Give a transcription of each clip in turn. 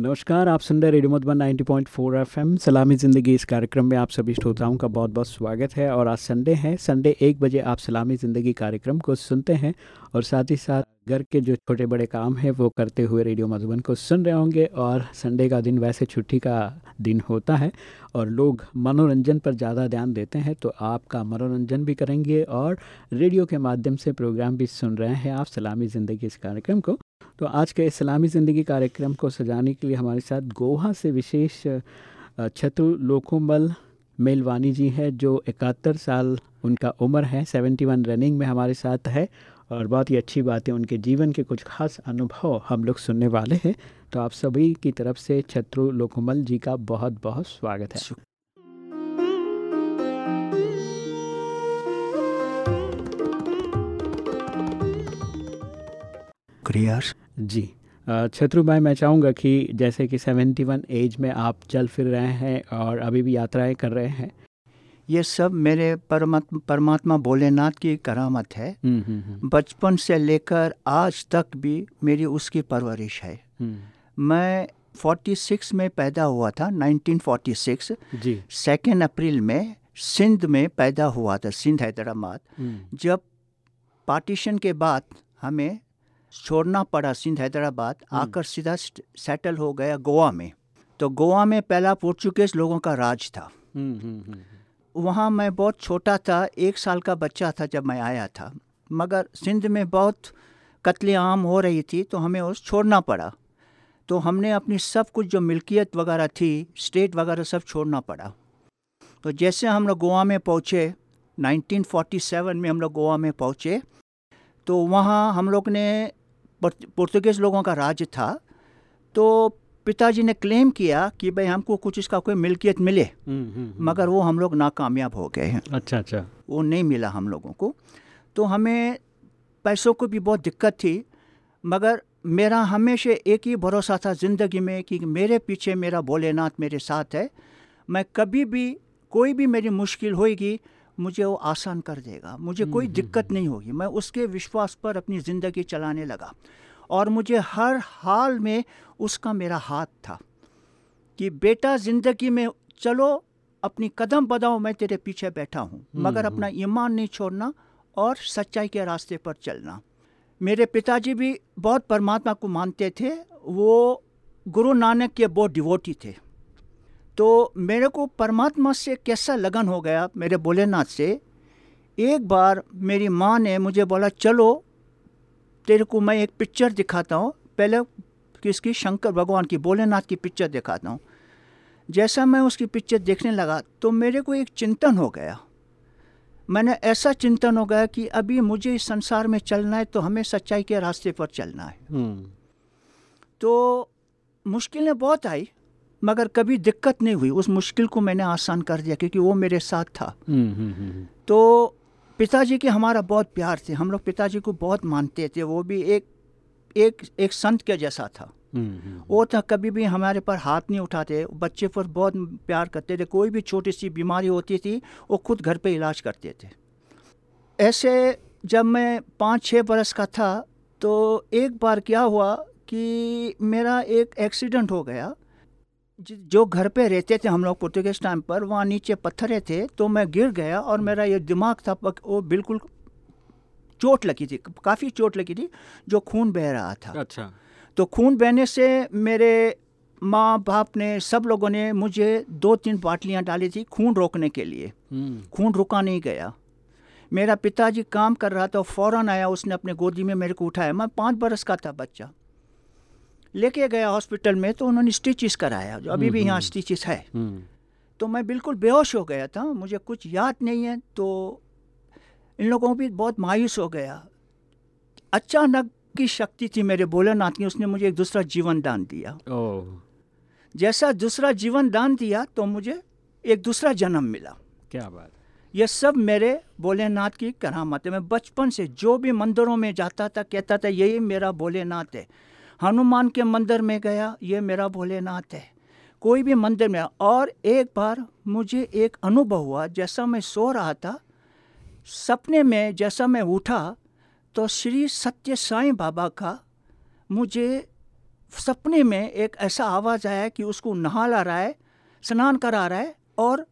नमस्कार, आप सुन रहे रेडियो मधुबन 90.4 एफएम। सलामी ज़िंदगी, इस कार्यक्रम में आप सभी श्रोताओं का बहुत बहुत स्वागत है और आज संडे है। संडे एक बजे आप सलामी ज़िंदगी कार्यक्रम को सुनते हैं और साथ ही साथ घर के जो छोटे बड़े काम हैं, वो करते हुए रेडियो मधुबन को सुन रहे होंगे और संडे का दिन वैसे छुट्टी का दिन होता है और लोग मनोरंजन पर ज़्यादा ध्यान देते हैं तो आपका मनोरंजन भी करेंगे और रेडियो के माध्यम से प्रोग्राम भी सुन रहे हैं आप। सलामी ज़िंदगी इस कार्यक्रम को तो आज के इस्लामी ज़िंदगी कार्यक्रम को सजाने के लिए हमारे साथ गोवा से विशेष छत्रु लोकोमल मेलवानी जी है, जो इकहत्तर साल उनका उम्र है, सेवेंटी वन रनिंग में हमारे साथ है और बहुत ही अच्छी बात उनके जीवन के कुछ खास अनुभव हम लोग सुनने वाले हैं। तो आप सभी की तरफ़ से छत्रु लोकोमल जी का बहुत बहुत स्वागत है। क्रियास जी छत्रु भाई मैं चाहूँगा कि जैसे कि 71 एज में आप चल फिर रहे हैं और अभी भी यात्राएँ कर रहे हैं। ये सब मेरे परमात्मा परमात्मा भोलेनाथ की करामत है। हम्म, हम्म, हम्म, बचपन से लेकर आज तक भी मेरी उसकी परवरिश है। मैं 46 में पैदा हुआ था 1946 जी। सेकेंड अप्रैल में सिंध में पैदा हुआ था सिंध हैदराबाद। जब पार्टीशन के बाद हमें छोड़ना पड़ा सिंध हैदराबाद आकर सीधा सेटल हो गया गोवा में। तो गोवा में पहला पोर्चुगीज लोगों का राज था। हम्म, हम्म, हम्म, वहाँ मैं बहुत छोटा था एक साल का बच्चा था जब मैं आया था। मगर सिंध में बहुत कत्लेआम हो रही थी तो हमें उस छोड़ना पड़ा। तो हमने अपनी सब कुछ जो मिल्कियत वगैरह थी स्टेट वगैरह सब छोड़ना पड़ा। तो जैसे हम लोग गोवा में पहुँचे 1947 में हम लोग गोवा में पहुँचे तो वहाँ हम लोग ने पुर्तगीज़ लोगों का राज्य था तो पिताजी ने क्लेम किया कि भाई हमको कुछ इसका कोई मिल्कियत मिले हम्म, हम्म, हम्म, मगर वो हम लोग नाकामयाब हो गए हैं। अच्छा अच्छा। वो नहीं मिला हम लोगों को। तो हमें पैसों को भी बहुत दिक्कत थी मगर मेरा हमेशा एक ही भरोसा था ज़िंदगी में कि मेरे पीछे मेरा भोलेनाथ मेरे साथ है। मैं कभी भी कोई भी मेरी मुश्किल होएगी मुझे वो आसान कर देगा मुझे कोई दिक्कत नहीं होगी। मैं उसके विश्वास पर अपनी ज़िंदगी चलाने लगा और मुझे हर हाल में उसका मेरा हाथ था कि बेटा ज़िंदगी में चलो अपनी कदम बदाओ मैं तेरे पीछे बैठा हूँ। मगर अपना ईमान नहीं छोड़ना और सच्चाई के रास्ते पर चलना। मेरे पिताजी भी बहुत परमात्मा को मानते थे वो गुरु नानक के बहुत डिवोटी थे। तो मेरे को परमात्मा से कैसा लगन हो गया मेरे भोलेनाथ से? एक बार मेरी माँ ने मुझे बोला चलो तेरे को मैं एक पिक्चर दिखाता हूँ। पहले किसकी? शंकर भगवान की भोलेनाथ की पिक्चर दिखाता हूँ। जैसा मैं उसकी पिक्चर देखने लगा तो मेरे को एक चिंतन हो गया। मैंने ऐसा चिंतन हो गया कि अभी मुझे इस संसार में चलना है तो हमें सच्चाई के रास्ते पर चलना है। हम्म, तो मुश्किलें बहुत आई। मगर कभी दिक्कत नहीं हुई। उस मुश्किल को मैंने आसान कर दिया क्योंकि वो मेरे साथ था। हम्म, हम्म, हम्म, तो पिताजी के हमारा बहुत प्यार थे। हम लोग पिताजी को बहुत मानते थे। वो भी एक एक एक संत के जैसा था। वो था कभी भी हमारे पर हाथ नहीं उठाते। बच्चे पर बहुत प्यार करते थे। कोई भी छोटी सी बीमारी होती थी वो खुद घर पे इलाज करते थे। ऐसे जब मैं पाँच छः बरस का था तो एक बार क्या हुआ कि मेरा एक एक्सीडेंट हो गया। जि- घर पे रहते थे हम लोग पुर्तगीज टाइम पर वहाँ नीचे पत्थरे थे तो मैं गिर गया और मेरा ये दिमाग था पक- वो बिल्कुल चोट लगी थी काफ़ी चोट लगी थी जो खून बह रहा था। अच्छा। तो खून बहने से मेरे माँ बाप ने सब लोगों ने मुझे दो तीन बाटलियाँ डाली थी खून रोकने के लिए। हम्म, खून रुका नहीं गया। मेरा पिताजी काम कर रहा था फ़ौरन आया उसने अपने गोदी में मेरे को उठाया। मैं पाँच बरस का था बच्चा। लेके गया हॉस्पिटल में तो उन्होंने स्टिचेस कराया जो अभी भी यहाँ स्टिचेस है। हम्म, तो मैं बिल्कुल बेहोश हो गया था मुझे कुछ याद नहीं है तो इन लोगों को भी बहुत मायूस हो गया। अचानक की शक्ति थी मेरे भोलेनाथ की उसने मुझे एक दूसरा जीवन दान दिया। जैसा दूसरा जीवन दान दिया तो मुझे एक दूसरा जन्म मिला। क्या बात। ये सब मेरे भोलेनाथ की करामत है। मैं बचपन से जो भी मंदिरों में जाता था कहता था यही मेरा भोलेनाथ है। हनुमान के मंदिर में गया ये मेरा भोलेनाथ है। कोई भी मंदिर में और एक बार मुझे एक अनुभव हुआ जैसा मैं सो रहा था सपने में जैसा मैं उठा तो श्री सत्य साईं बाबा का मुझे सपने में एक ऐसा आवाज़ आया कि उसको नहा ला रहा है स्नान करा रहा है और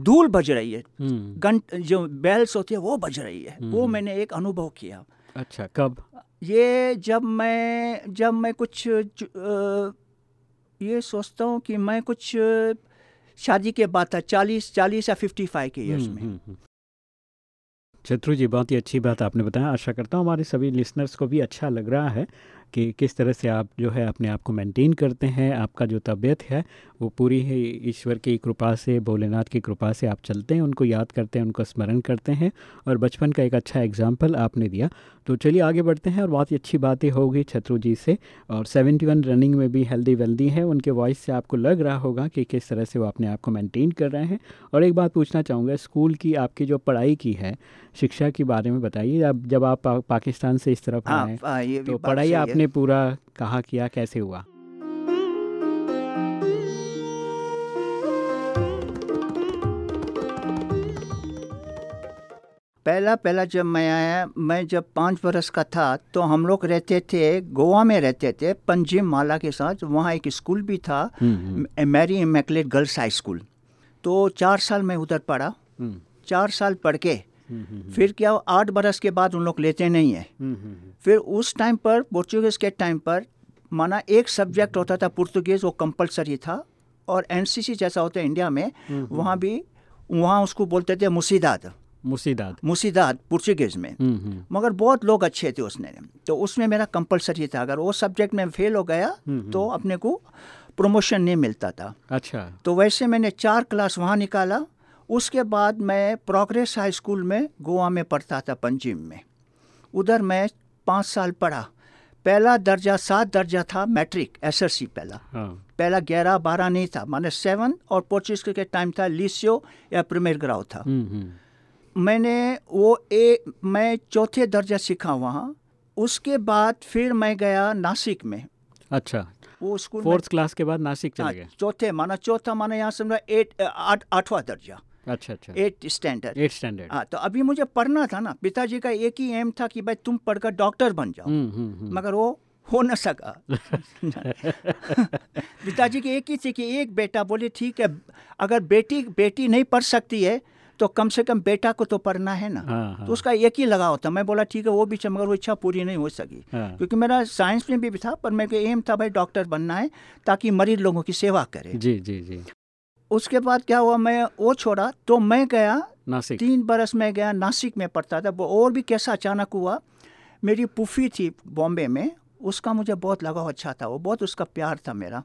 धूल बज रही है। हम्म, घंट जो बैल्स होती है वो बज रही है। वो मैंने एक अनुभव किया। अच्छा कब? ये जब मैं जब मैं कुछ ये सोचता हूँ कि मैं कुछ शादी के बाद था चालीस चालीस या फिफ्टी फाइव के ईयर्स हम्म, में हम्म, हम्म। शत्रु जी बहुत ही अच्छी बात आपने बताया आशा करता हूँ हमारे सभी लिसनर्स को भी अच्छा लग रहा है कि किस तरह से आप जो है अपने आप को मेंटेन करते हैं आपका जो तबीयत है वो पूरी ही ईश्वर की कृपा से भोलेनाथ की कृपा से आप चलते हैं उनको याद करते हैं उनको स्मरण करते हैं और बचपन का एक अच्छा एग्ज़ाम्पल आपने दिया। तो चलिए आगे बढ़ते हैं और बहुत ही अच्छी बातें होगी छत्रु जी से और 71 रनिंग में भी हेल्दी वेल्दी है। उनके वॉइस से आपको लग रहा होगा कि किस तरह से वो अपने आप को मेंटेन कर रहे हैं। और एक बात पूछना चाहूँगा स्कूल की आपकी जो पढ़ाई की है शिक्षा के बारे में बताइए। अब जब आप पाकिस्तान से इस तरफ़ हाँ आए हाँ, तो पढ़ाई आपने पूरा कहाँ किया कैसे हुआ? पहला पहला जब मैं आया मैं जब पाँच बरस का था तो हम लोग रहते थे गोवा में रहते थे पंजिम माला के साथ। वहाँ एक स्कूल भी था हम्म, Mary Immaculate Girls High School. तो चार साल मैं उधर पढ़ा। हम्म, चार साल पढ़ के हम्म, हम्म, फिर क्या आठ बरस के बाद उन लोग लेते नहीं है। हम्म, हम्म, फिर उस टाइम पर पोर्चुगीज़ के टाइम पर माना एक सब्जेक्ट होता था पुर्तगीज़ वो कंपलसरी था और एनसीसी जैसा होता है इंडिया में वहाँ भी वहाँ उसको बोलते थे मुसीदाद। मुसीदाद मुसीदाद पुर्तगीज़ में। हम्म, हम्म, मगर बहुत लोग अच्छे थे उसने। तो उसमें मेरा कंपलसरी था। अगर वो सब्जेक्ट में फेल हो गया तो अपने को प्रमोशन नहीं मिलता था। अच्छा। तो वैसे मैंने चार क्लास वहाँ निकाला। उसके बाद मैं प्रोग्रेस हाई स्कूल में गोवा में पढ़ता था पंजीम में। उधर मैं पाँच साल पढ़ा। पहला दर्जा सात दर्जा था मैट्रिक एसएससी पहला। हाँ। पहला ग्यारह बारह नहीं था। माने सेवन और पच्चीस के टाइम था लिसियो या प्रीमियर ग्राउ था। हम्म, हम्म, मैंने वो ए मैं चौथे दर्जा सीखा वहाँ। उसके बाद फिर मैं गया नासिक में। अच्छा। वो स्कूल फोर्थ क्लास के बाद नासिक हाँ, चले गए? चौथे माना चौथा माना यहाँ समझा एट आठ आठवां दर्जा। अच्छा अच्छा। एट स्टैंडर्ड एट स्टैंडर्ड हाँ तो अभी मुझे पढ़ना था ना। पिताजी का एक ही एम था कि भाई तुम पढ़कर डॉक्टर बन जाओ। हम्म, हम्म, हम्म, मगर वो हो न सका। पिताजी की एक ही थी कि एक बेटा बोले ठीक है अगर बेटी बेटी नहीं पढ़ सकती है तो कम से कम बेटा को तो पढ़ना है ना। हाँ, हाँ। तो उसका एक ही लगाव था। मैं बोला ठीक है वो भी मगर वो इच्छा पूरी नहीं हो सकी। हाँ। क्योंकि मेरा साइंस में भी, भी था पर मेरे एम था भाई डॉक्टर बनना है ताकि मरीज़ लोगों की सेवा करे। जी जी जी। उसके बाद क्या हुआ मैं वो छोड़ा तो मैं गया नासिक। तीन बरस में गया नासिक में पढ़ता था। वो और भी कैसा अचानक हुआ मेरी पुफी थी बॉम्बे में उसका मुझे बहुत लगाव अच्छा था वो बहुत उसका प्यार था मेरा।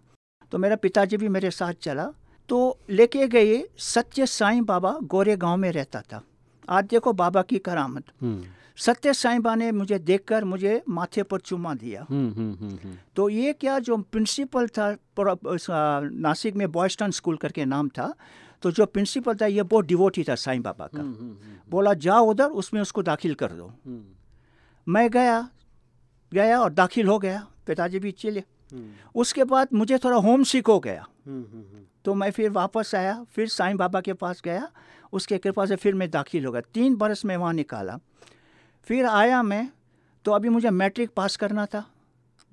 तो मेरा पिताजी भी मेरे साथ चला तो लेके गए सत्य साईं बाबा गोरे गाँव में रहता था। आज देखो बाबा की करामत। हम्म, सत्य साईं बाबा ने मुझे देखकर मुझे माथे पर चुमा दिया। हम्म, हम्म, तो ये क्या जो प्रिंसिपल था नासिक में बॉयस्टन स्कूल करके नाम था तो जो प्रिंसिपल था ये बहुत डिवोटी था साईं बाबा का। बोला जाओ उधर उसमें उसको दाखिल कर दो। मैं गया गया और दाखिल हो गया। पिताजी भी चले। उसके बाद मुझे थोड़ा होम सिक हो गया। तो मैं फिर वापस आया फिर साईं बाबा के पास गया उसके कृपा से फिर मैं दाखिल हो गया। तीन बरस में वहाँ निकाला। फिर आया मैं तो अभी मुझे मैट्रिक पास करना था।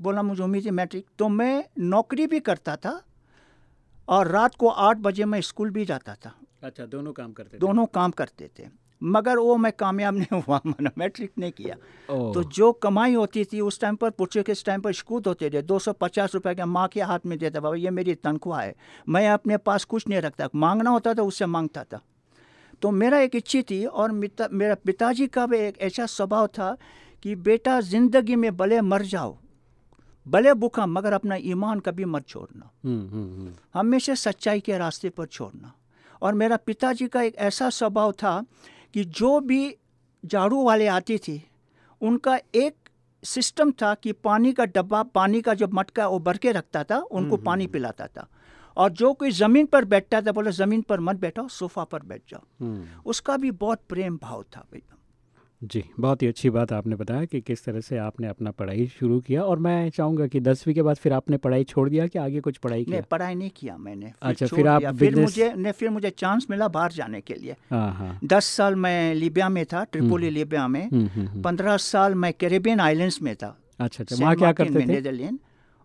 बोला मुझे उम्मीद है मैट्रिक। तो मैं नौकरी भी करता था और रात को आठ बजे मैं स्कूल भी जाता था। अच्छा दोनों काम करते थे? दोनों काम करते थे। मगर वो मैं कामयाब नहीं हुआ मैंने मैट्रिक नहीं किया। तो जो कमाई होती थी उस टाइम पर पुछे के टाइम पर स्कूत होते थे दो सौ पचास रुपये के माँ के हाथ में देता बाबा ये मेरी तनख्वाह है मैं अपने पास कुछ नहीं रखता मांगना होता था उससे माँगता था। तो मेरा एक इच्छी थी और मेरा पिताजी का भी एक ऐसा स्वभाव था कि बेटा ज़िंदगी में भले मर जाओ भले भूखा मगर अपना ईमान कभी मत छोड़ना। हम्म, हम्म, हम्म, हमेशा सच्चाई के रास्ते पर छोड़ना। और मेरा पिताजी का एक ऐसा स्वभाव था कि जो भी झाड़ू वाले आते थे उनका एक सिस्टम था कि पानी का डब्बा पानी का जो मटका वो भर के रखता था उनको पानी पिलाता था। और जो कोई ज़मीन पर बैठता था बोला ज़मीन पर मत बैठो सोफ़ा पर बैठ जाओ। हम्म। उसका भी बहुत प्रेम भाव था भैया जी बहुत ही अच्छी बात आपने बताया कि किस तरह से आपने अपना पढ़ाई शुरू किया और मैं चाहूँगा कि दसवीं के बाद फिर आपने पढ़ाई छोड़ दिया कि आगे कुछ पढ़ाई नहीं किया? पढ़ाई नहीं किया मैंने फिर अच्छा, फिर आप फिर मुझे ने फिर मुझे चांस मिला बाहर जाने के लिए। हाँ हाँ। दस साल मैं लीबिया में था ट्रिपोली लीबिया में। हम्म, हम्म, हम्म। पंद्रह साल मैं कैरेबियन आइलैंड्स में था। अच्छा अच्छा वहाँ क्या करते थे? नेदरलैंड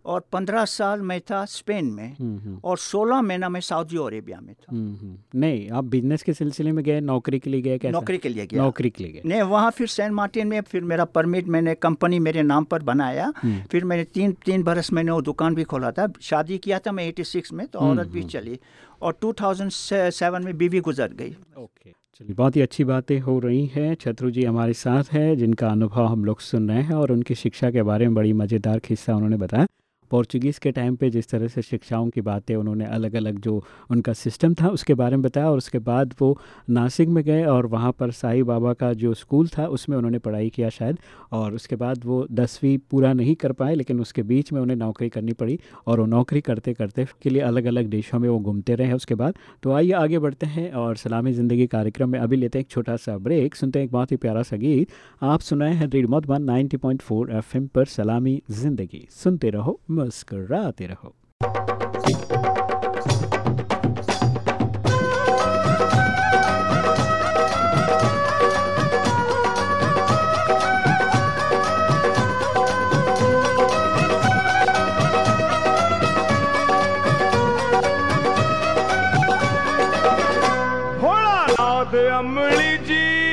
और पंद्रह साल मैं था स्पेन में हम्म, हम्म, और सोलह महीना मैं सऊदी अरेबिया में था। हम्म। नहीं आप बिज़नेस के सिलसिले में गए नौकरी के लिए गए कैसे? नौकरी के लिए गया। नौकरी के लिए गए। ने वहाँ फिर सेंट मार्टिन में फिर मेरा परमिट मैंने कंपनी मेरे नाम पर बनाया। फिर मैंने तीन तीन बरस मैंने वो दुकान भी खोला था। शादी किया था मैं 86 में तो औरत भी चली और 2007 में बीवी गुजर गई। ओके चलिए बहुत ही अच्छी बातें हो रही हैं। छत्रु जी हमारे साथ हैं जिनका अनुभव हम लोग सुन रहे हैं और उनकी शिक्षा के बारे में बड़ी मज़ेदार किस्सा उन्होंने बताया। पोर्चुगीज़ के टाइम पे जिस तरह से शिक्षाओं की बातें उन्होंने अलग अलग जो उनका सिस्टम था उसके बारे में बताया और उसके बाद वो नासिक में गए और वहाँ पर साईं बाबा का जो स्कूल था उसमें उन्होंने पढ़ाई किया शायद और उसके बाद वो दसवीं पूरा नहीं कर पाए लेकिन उसके बीच में उन्हें नौकरी करनी पड़ी और वो नौकरी करते करते के लिए अलग अलग देशों में वो घूमते रहे उसके बाद। तो आइए आगे बढ़ते हैं और सलामी ज़िंदगी कार्यक्रम में अभी लेते हैं एक छोटा सा ब्रेक। सुनते हैं एक बहुत ही प्यारा सा गीत। आप सुनाए हैं रेड मधुबन 90.4 एफएम पर सलामी ज़िंदगी। सुनते रहो मुस्कराते रहो। अमली जी।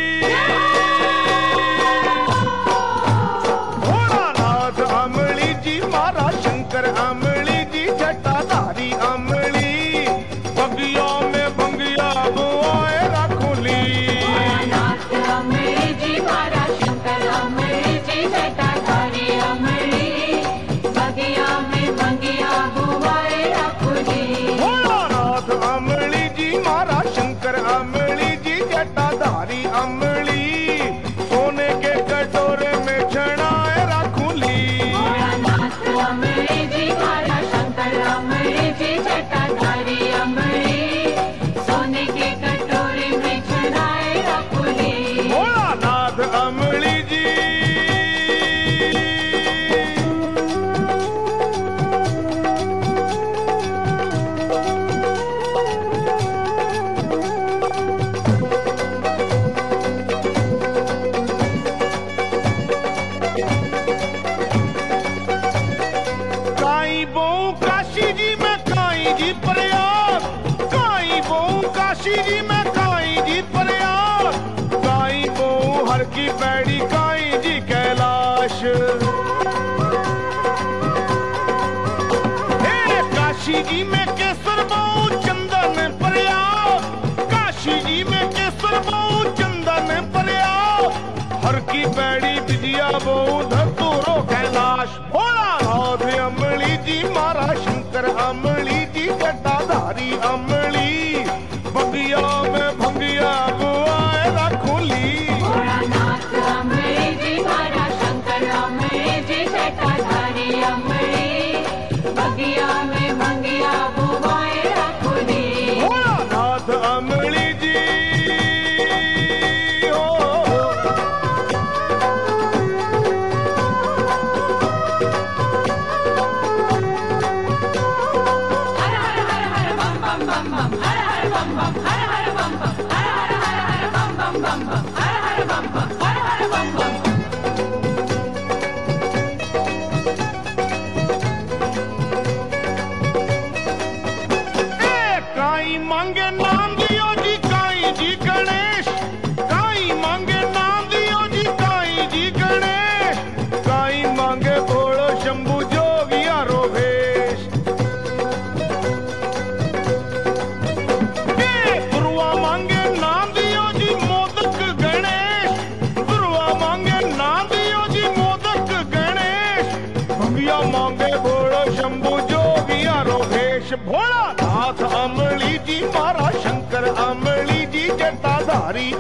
जटाधारी अमली शंकर अमली जी जटाधारी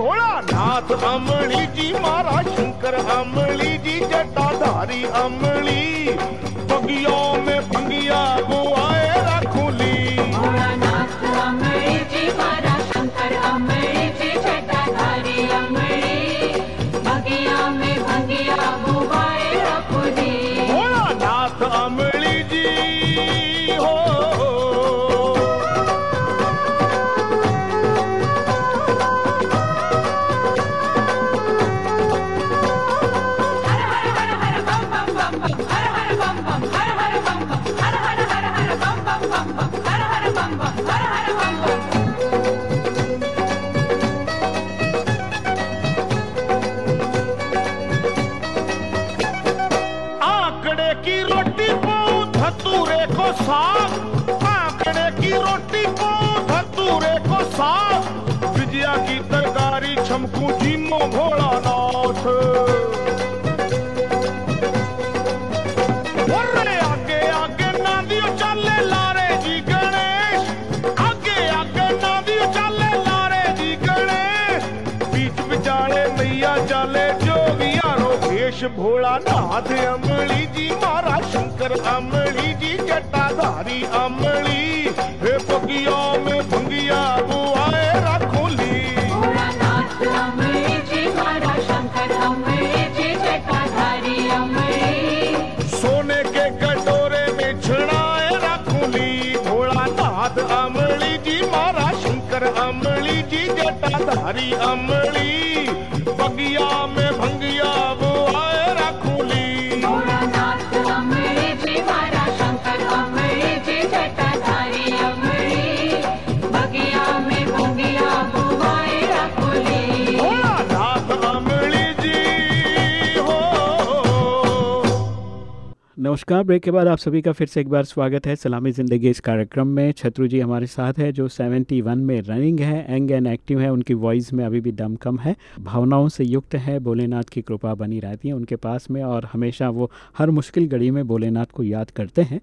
देश भोला नाथ अमली जी मारा शंकर अमली जी जटाधारी अमली। बगियों में नाथ अमली जी मारा शंकर अमली जी जटाधारी अमली। हे बगिया में भंगिया रखोली भोलानाथ जी जटाधारी अमरी सोने के कटोरे में छड़ाए रखूली भोला नाथ अमली जी मारा शंकर अमली जी जटाधारी अमली। नमस्कार। ब्रेक के बाद आप सभी का फिर से एक बार स्वागत है सलामी ज़िंदगी इस कार्यक्रम में। छत्रु जी हमारे साथ है, जो 71 में रनिंग है, यंग एंड एक्टिव है, उनकी वॉइस में अभी भी दम कम है। भावनाओं से युक्त है, भोलेनाथ की कृपा बनी रहती है उनके पास में और हमेशा वो हर मुश्किल घड़ी में भोलेनाथ को याद करते हैं।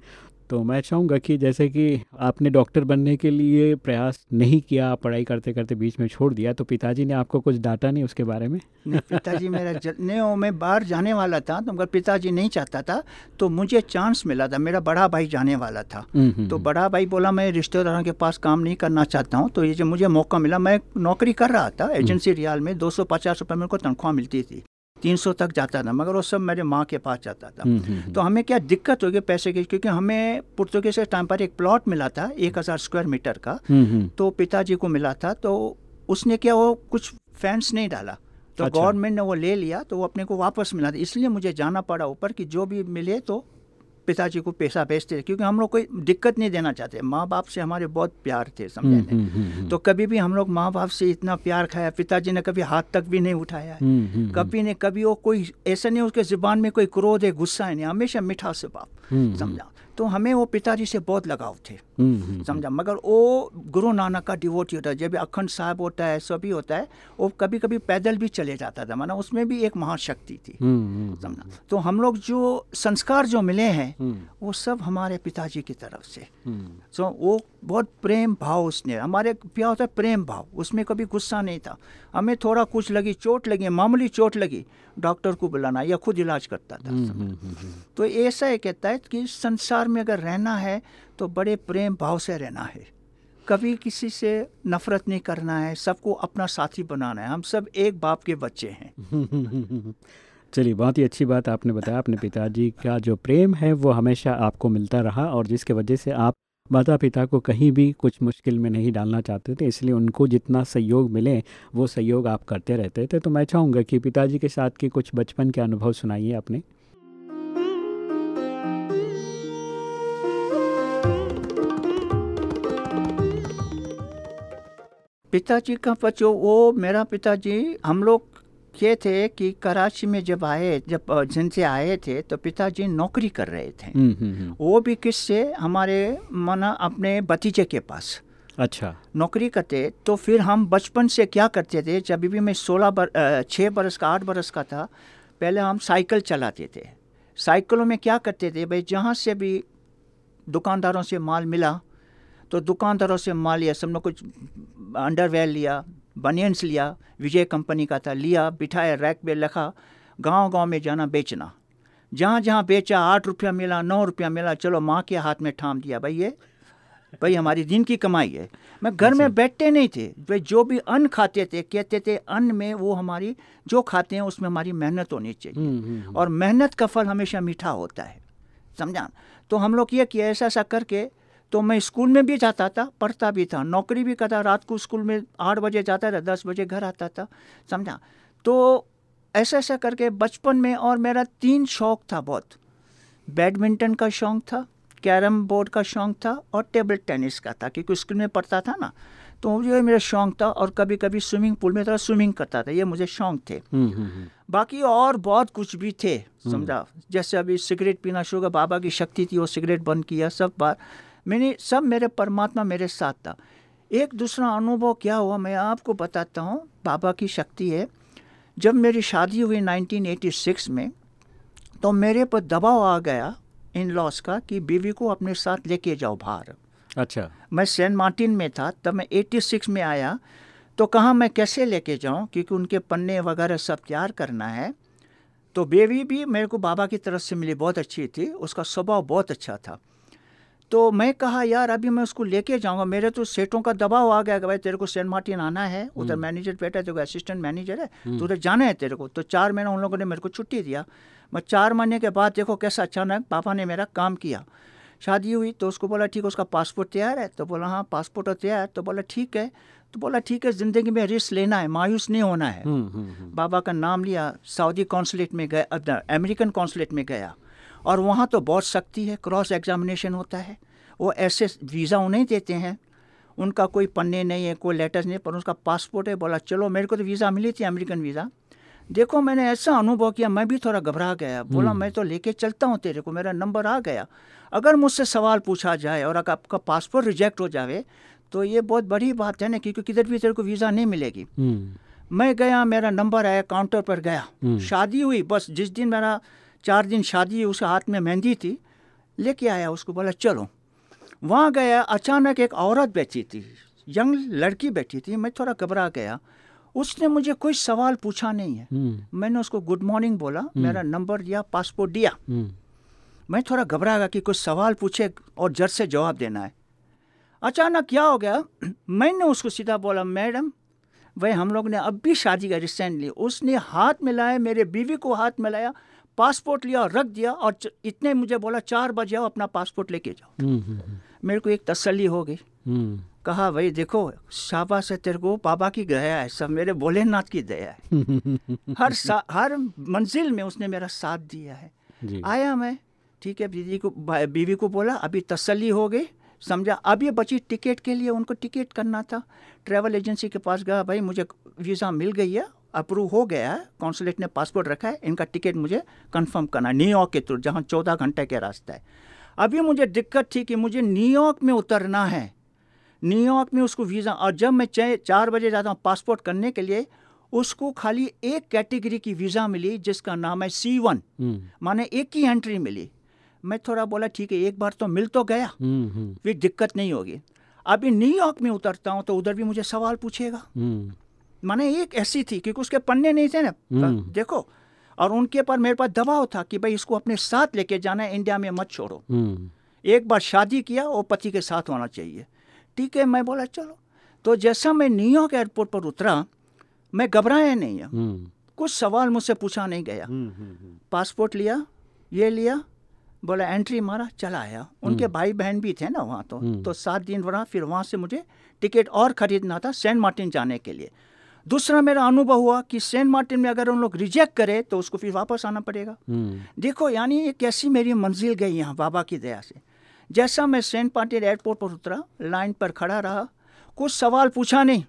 तो मैं चाहूँगा कि जैसे कि आपने डॉक्टर बनने के लिए प्रयास नहीं किया पढ़ाई करते करते बीच में छोड़ दिया तो पिताजी ने आपको कुछ डांटा नहीं उसके बारे में? नहीं पिताजी मेरा और मैं बाहर जाने वाला था तो मगर पिताजी नहीं चाहता था तो मुझे चांस मिला था मेरा बड़ा भाई जाने वाला था। हम्म, हम्म, तो बड़ा भाई बोला मैं रिश्तेदारों के पास काम नहीं करना चाहता हूँ। तो ये जो मुझे मौका मिला मैं नौकरी कर रहा था एजेंसी रियाल में दो सौ पचास रुपये मेरे को तनख्वाह मिलती थी। तीन सौ तक जाता था मगर वो सब मेरे माँ के पास जाता था। हम्म, हम्म, तो हमें क्या दिक्कत होगी पैसे की? क्योंकि हमें पुर्तगाल के टाइम पर एक प्लॉट मिला था एक हज़ार स्क्वायर मीटर का। हम्म, हम्म, तो पिताजी को मिला था तो उसने क्या वो कुछ फैंस नहीं डाला। तो अच्छा। गवर्नमेंट ने वो ले लिया तो वो अपने को वापस मिला था। इसलिए मुझे जाना पड़ा ऊपर कि जो भी मिले तो पिताजी को पैसा भेजते थे क्योंकि हम लोग कोई दिक्कत नहीं देना चाहते। माँ बाप से हमारे बहुत प्यार थे समझे हम्म? हम्म, हम्म, तो कभी भी हम लोग माँ बाप से इतना प्यार खाया पिताजी ने कभी हाथ तक भी नहीं उठाया कभी ने कभी वो कोई ऐसा नहीं उसके ज़ुबान में कोई क्रोध है गुस्सा है नहीं हमेशा मिठास से बाप समझा? तो हमें वो पिताजी से बहुत लगाव थे। समझा? मगर वो गुरु नानक का डिवोटी होता है। जब अखंड साहब होता है सभी होता है वो कभी कभी पैदल भी चले जाता था। माना उसमें भी एक महाशक्ति थी। हम्म, हम्म, समझा? तो हम लोग जो संस्कार जो मिले हैं हम्म, वो सब हमारे पिताजी की तरफ़ से। हम्म, तो वो बहुत प्रेम भाव उसने हमारे क्या होता है प्रेम भाव। उसमें कभी गुस्सा नहीं था। हमें थोड़ा कुछ लगी चोट लगी मामूली चोट लगी डॉक्टर को बुलाना या खुद इलाज करता था। हम्म, हम्म, हम्म, तो ऐसा है कहता है कि संसार में अगर रहना है तो बड़े प्रेम भाव से रहना है। कभी किसी से नफरत नहीं करना है, सबको अपना साथी बनाना है। हम सब एक बाप के बच्चे हैं। चलिए, बहुत ही अच्छी बात आपने बताया। अपने पिताजी का जो प्रेम है, वो हमेशा आपको मिलता रहा और जिसके वजह से आप माता पिता को कहीं भी कुछ मुश्किल में नहीं डालना चाहते थे, इसलिए उनको जितना सहयोग मिले, वो सहयोग आप करते रहते थे। तो मैं चाहूँगा कि पिताजी के साथ के कुछ बचपन के अनुभव सुनाइए अपने। पिताजी का बच्चों वो मेरा पिताजी हम लोग ये थे कि कराची में जब आए जब जिनसे आए थे तो पिताजी नौकरी कर रहे थे। हम्म, हम्म, हम्म। वो भी किससे हमारे माना अपने भतीजे के पास। अच्छा। नौकरी करते तो फिर हम बचपन से क्या करते थे जब भी मैं सोलह बर, छः बरस का आठ बरस का था पहले हम साइकिल चलाते थे। साइकिलों में क्या करते थे भाई जहाँ से भी दुकानदारों से माल मिला तो दुकानदारों से माल लिया सबने कुछ अंडरवेयर लिया बनियंस लिया विजय कंपनी का था लिया बिठाया रैक पे रखा गाँव गाँव में जाना बेचना। जहाँ जहाँ बेचा आठ रुपया मिला नौ रुपया मिला चलो माँ के हाथ में ठाम दिया भाई ये भाई हमारी दिन की कमाई है। मैं घर में बैठते नहीं थे भाई जो भी अन्न खाते थे कहते थे अन्न में वो हमारी जो खाते हैं उसमें हमारी मेहनत होनी चाहिए। हम्म, हम्म, और मेहनत का फल हमेशा मीठा होता है समझा? तो हम लोग ये किया ऐसा ऐसा करके तो मैं स्कूल में भी जाता था पढ़ता भी था नौकरी भी करता रात को स्कूल में आठ बजे जाता था दस बजे घर आता था समझा? तो ऐसा ऐसा करके बचपन में और मेरा तीन शौक था बहुत। बैडमिंटन का शौक था कैरम बोर्ड का शौक था और टेबल टेनिस का था क्योंकि स्कूल में पढ़ता था ना तो ये मेरा शौक था और कभी कभी स्विमिंग पूल में थोड़ा स्विमिंग करता था ये मुझे शौक थे। हम्म, हम्म, हम्म। बाकी और बहुत कुछ भी थे समझा? जैसे अभी सिगरेट पीना शुरू हुआ, बाबा की शक्ति थी वो सिगरेट बंद किया सब बार। मैंने सब मेरे परमात्मा मेरे साथ था। एक दूसरा अनुभव क्या हुआ मैं आपको बताता हूँ। बाबा की शक्ति है। जब मेरी शादी हुई 1986 में तो मेरे पर दबाव आ गया इन लॉस का कि बीवी को अपने साथ लेके जाओ बाहर। अच्छा। मैं सेंट मार्टिन में था तब मैं 86 में आया। तो कहाँ मैं कैसे लेके जाऊँ? क्योंकि उनके पन्ने वगैरह सब तैयार करना है। तो बेबी भी मेरे को बाबा की तरफ़ से मिली बहुत अच्छी थी। उसका स्वभाव बहुत अच्छा था। तो मैं कहा यार अभी मैं उसको लेके जाऊँगा। मेरे तो सेठों का दबाव आ गया कि भाई तेरे को सेंट मार्टिन आना है। उधर मैनेजर बैठा है तेरे को असिस्टेंट मैनेजर है। तो उधर जाना है तेरे को। तो चार महीना उन लोगों ने मेरे को छुट्टी दिया। मैं चार महीने के बाद देखो कैसा अचानक पापा ने मेरा काम किया। शादी हुई तो उसको बोला ठीक है उसका पासपोर्ट तैयार है। तो बोला हाँ पासपोर्ट तो तैयार है। तो बोला ठीक है। तो बोला ठीक है ज़िंदगी में रिस्क लेना है मायूस नहीं होना है। हम्म, हम्म, हम्म। बाबा का नाम लिया सऊदी कॉन्सुलेट में गया अमेरिकन कॉन्सुलेट में गया। और वहाँ तो बहुत सख्ती है क्रॉस एग्जामिनेशन होता है। वो ऐसे वीज़ा उन्हें देते हैं। उनका कोई पन्ने नहीं है कोई लेटर नहीं पर उसका पासपोर्ट है बोला चलो मेरे को तो वीज़ा मिली थी अमेरिकन वीज़ा देखो मैंने ऐसा अनुभव किया मैं भी थोड़ा घबरा गया। बोला मैं तो लेके चलता हूँ तेरे को मेरा नंबर आ गया। अगर मुझसे सवाल पूछा जाए और अगर आपका पासपोर्ट रिजेक्ट हो जाए तो ये बहुत बड़ी बात है ना क्योंकि किधर भी तेरे को वीज़ा नहीं मिलेगी। हम्म, मैं गया मेरा नंबर आया काउंटर पर गया। शादी हुई बस जिस दिन मेरा चार दिन शादी उसके हाथ में मेहंदी थी लेके आया उसको बोला चलो। वहाँ गया अचानक एक औरत बैठी थी यंग लड़की बैठी थी मैं थोड़ा घबरा गया। उसने मुझे कोई सवाल पूछा नहीं है। हम्म, मैंने उसको गुड मॉर्निंग बोला मेरा नंबर दिया पासपोर्ट दिया। हम्म। मैं थोड़ा घबरा गया कि कुछ सवाल पूछे और जर से जवाब देना है। अचानक क्या हो गया मैंने उसको सीधा बोला मैडम भाई हम लोग ने अब भी शादी का रिसेंटली उसने हाथ मिलाया मेरे बीवी को हाथ मिलाया पासपोर्ट लिया और रख दिया और इतने मुझे बोला चार बजे आओ अपना पासपोर्ट लेके जाओ। हम्म, हम्म, मेरे को एक तसल्ली हो गई। हम्म, कहा भाई देखो शाबा से तेरे को बाबा की दया है सब मेरे भोलेनाथ की दया है। हर हर मंजिल में उसने मेरा साथ दिया है। आया मैं ठीक है बीवी को बीवी को बोला अभी तसल्ली हो गई। समझा अब ये बची टिकट के लिए उनको टिकट करना था। ट्रैवल एजेंसी के पास गया भाई मुझे वीज़ा मिल गई है अप्रूव हो गया है कॉन्सुलेट ने पासपोर्ट रखा है इनका टिकट मुझे कंफर्म करना है न्यूयॉर्क के थ्रू जहाँ चौदह घंटे का रास्ता है। अभी मुझे दिक्कत थी कि मुझे न्यूयॉर्क में उतरना है। न्यूयॉर्क में उसको वीज़ा और जब मैं चार बजे जाता हूँ पासपोर्ट करने के लिए उसको खाली एक कैटेगरी की वीज़ा मिली जिसका नाम है सी वन हम्म, माने एक ही एंट्री मिली। मैं थोड़ा बोला ठीक है एक बार तो मिल तो गया। हम्म, हम्म, फिर दिक्कत नहीं होगी। अभी न्यूयॉर्क में उतरता हूँ तो उधर भी मुझे सवाल पूछेगा। माने एक ऐसी थी क्योंकि उसके पन्ने नहीं थे ना। हम्म। देखो और उनके पर मेरे पास दबाव था कि भाई इसको अपने साथ लेके जाना है इंडिया में मत छोड़ो। हम्म, एक बार शादी किया वो पति के साथ होना चाहिए। ठीक है मैं बोला चलो। तो जैसा मैं न्यूयॉर्क एयरपोर्ट पर उतरा मैं घबराया नहीं है। हम्म, कुछ सवाल मुझसे पूछा नहीं गया। पासपोर्ट लिया ये लिया बोला एंट्री मारा चला आया। उनके भाई बहन भी थे ना वहाँ तो। तो सात दिन रहा फिर वहाँ से मुझे टिकट और खरीदना था सेंट मार्टिन जाने के लिए। दूसरा मेरा अनुभव हुआ कि सेंट मार्टिन में अगर उन लोग रिजेक्ट करे तो उसको फिर वापस आना पड़ेगा। हम्म, देखो यानी ये कैसी मेरी मंजिल गई यहाँ बाबा की दया से। जैसा मैं सेंट मार्टिन एयरपोर्ट पर उतरा लाइन पर खड़ा रहा कुछ सवाल पूछा नहीं।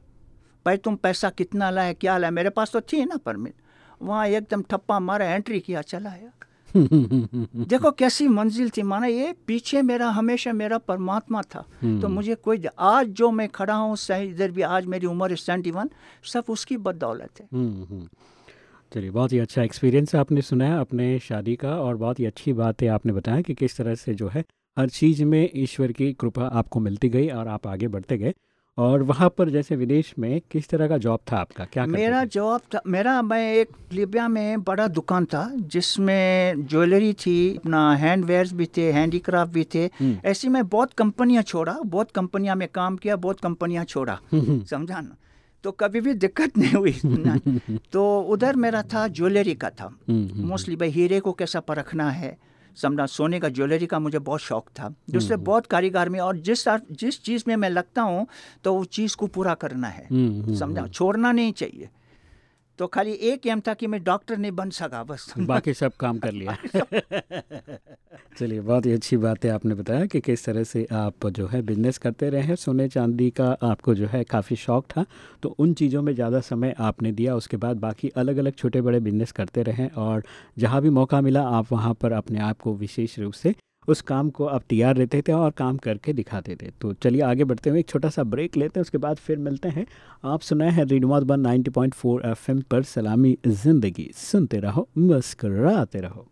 भाई तुम पैसा कितना लाए क्या लाए? मेरे पास तो थी ना परमिट। वहाँ एकदम ठप्पा मारा एंट्री किया चला आया। देखो कैसी मंजिल थी। माना ये पीछे मेरा हमेशा मेरा परमात्मा था। तो मुझे कोई आज जो मैं खड़ा हूँ सही इधर भी आज मेरी उम्र सेवेंटी वन सब उसकी बदौलत है। हम्म, हम्म। चलिए बहुत ही अच्छा एक्सपीरियंस आपने सुनाया अपने शादी का और बहुत ही अच्छी बात है आपने बताया कि किस तरह से जो है हर चीज़ में ईश्वर की कृपा आपको मिलती गई और आप आगे बढ़ते गए। और वहाँ पर जैसे विदेश में किस तरह का जॉब था आपका? क्या मेरा जॉब था मेरा मैं एक लिबिया में बड़ा दुकान था जिसमें ज्वेलरी थी अपना हैंडवेयर्स भी थे हैंडीक्राफ्ट भी थे। ऐसी मैं बहुत कंपनियाँ छोड़ा बहुत कंपनियाँ में काम किया बहुत कंपनियाँ छोड़ा। समझा ना? तो कभी भी दिक्कत नहीं हुई ना। तो उधर मेरा था ज्वेलरी का था। मोस्टली भाई हीरे को कैसा परखना है समझा सोने का ज्वेलरी का मुझे बहुत शौक था। जिससे बहुत कारीगर में और जिस जिस चीज़ में मैं लगता हूँ तो उस चीज़ को पूरा करना है। हम्म, हम्म, समझा छोड़ना नहीं चाहिए। तो खाली एक एम था कि मैं डॉक्टर नहीं बन सका बस। बाकी सब काम कर लिया। चलिए बहुत ही अच्छी बात है आपने बताया कि किस तरह से आप जो है बिज़नेस करते रहे हैं। सोने चांदी का आपको जो है काफ़ी शौक था तो उन चीज़ों में ज़्यादा समय आपने दिया उसके बाद बाकी अलग अलग छोटे बड़े बिज़नेस करते रहें और जहाँ भी मौका मिला आप वहाँ पर अपने आप को विशेष रूप से उस काम को आप तैयार रहते थे और काम करके दिखाते थे। तो चलिए आगे बढ़ते हुए एक छोटा सा ब्रेक लेते हैं, उसके बाद फिर मिलते हैं। आप सुनाए हैं रेडमोट वन नाइनटी पॉइंट पर सलामी ज़िंदगी। सुनते रहो, मुस्कराते रहो।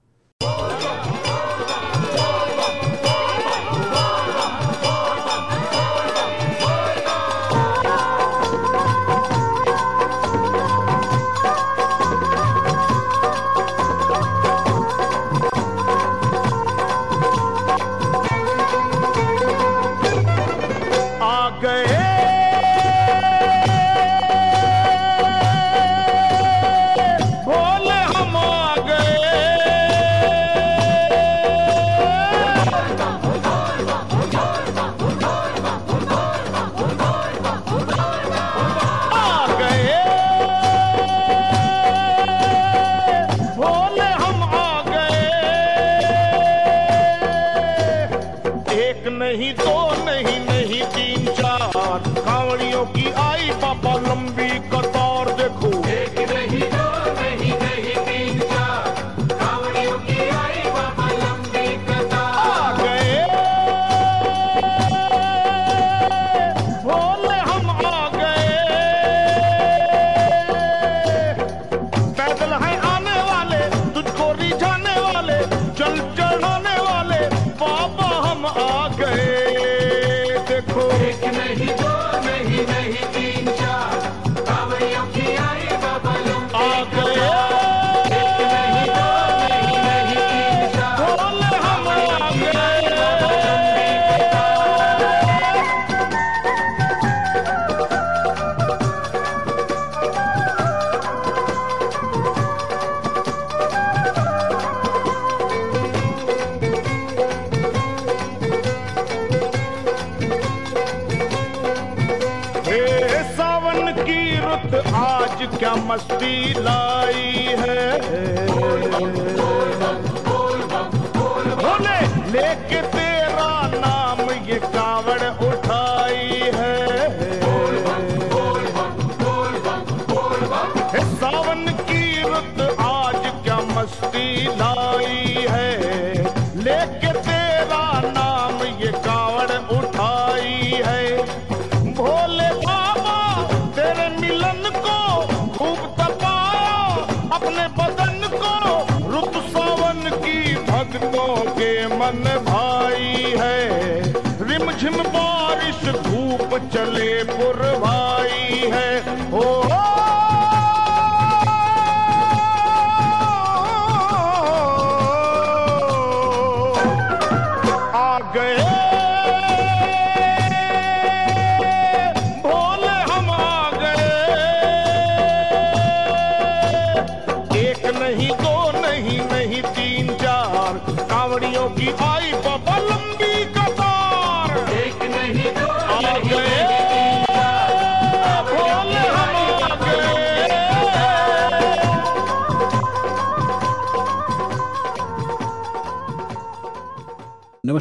मन भाई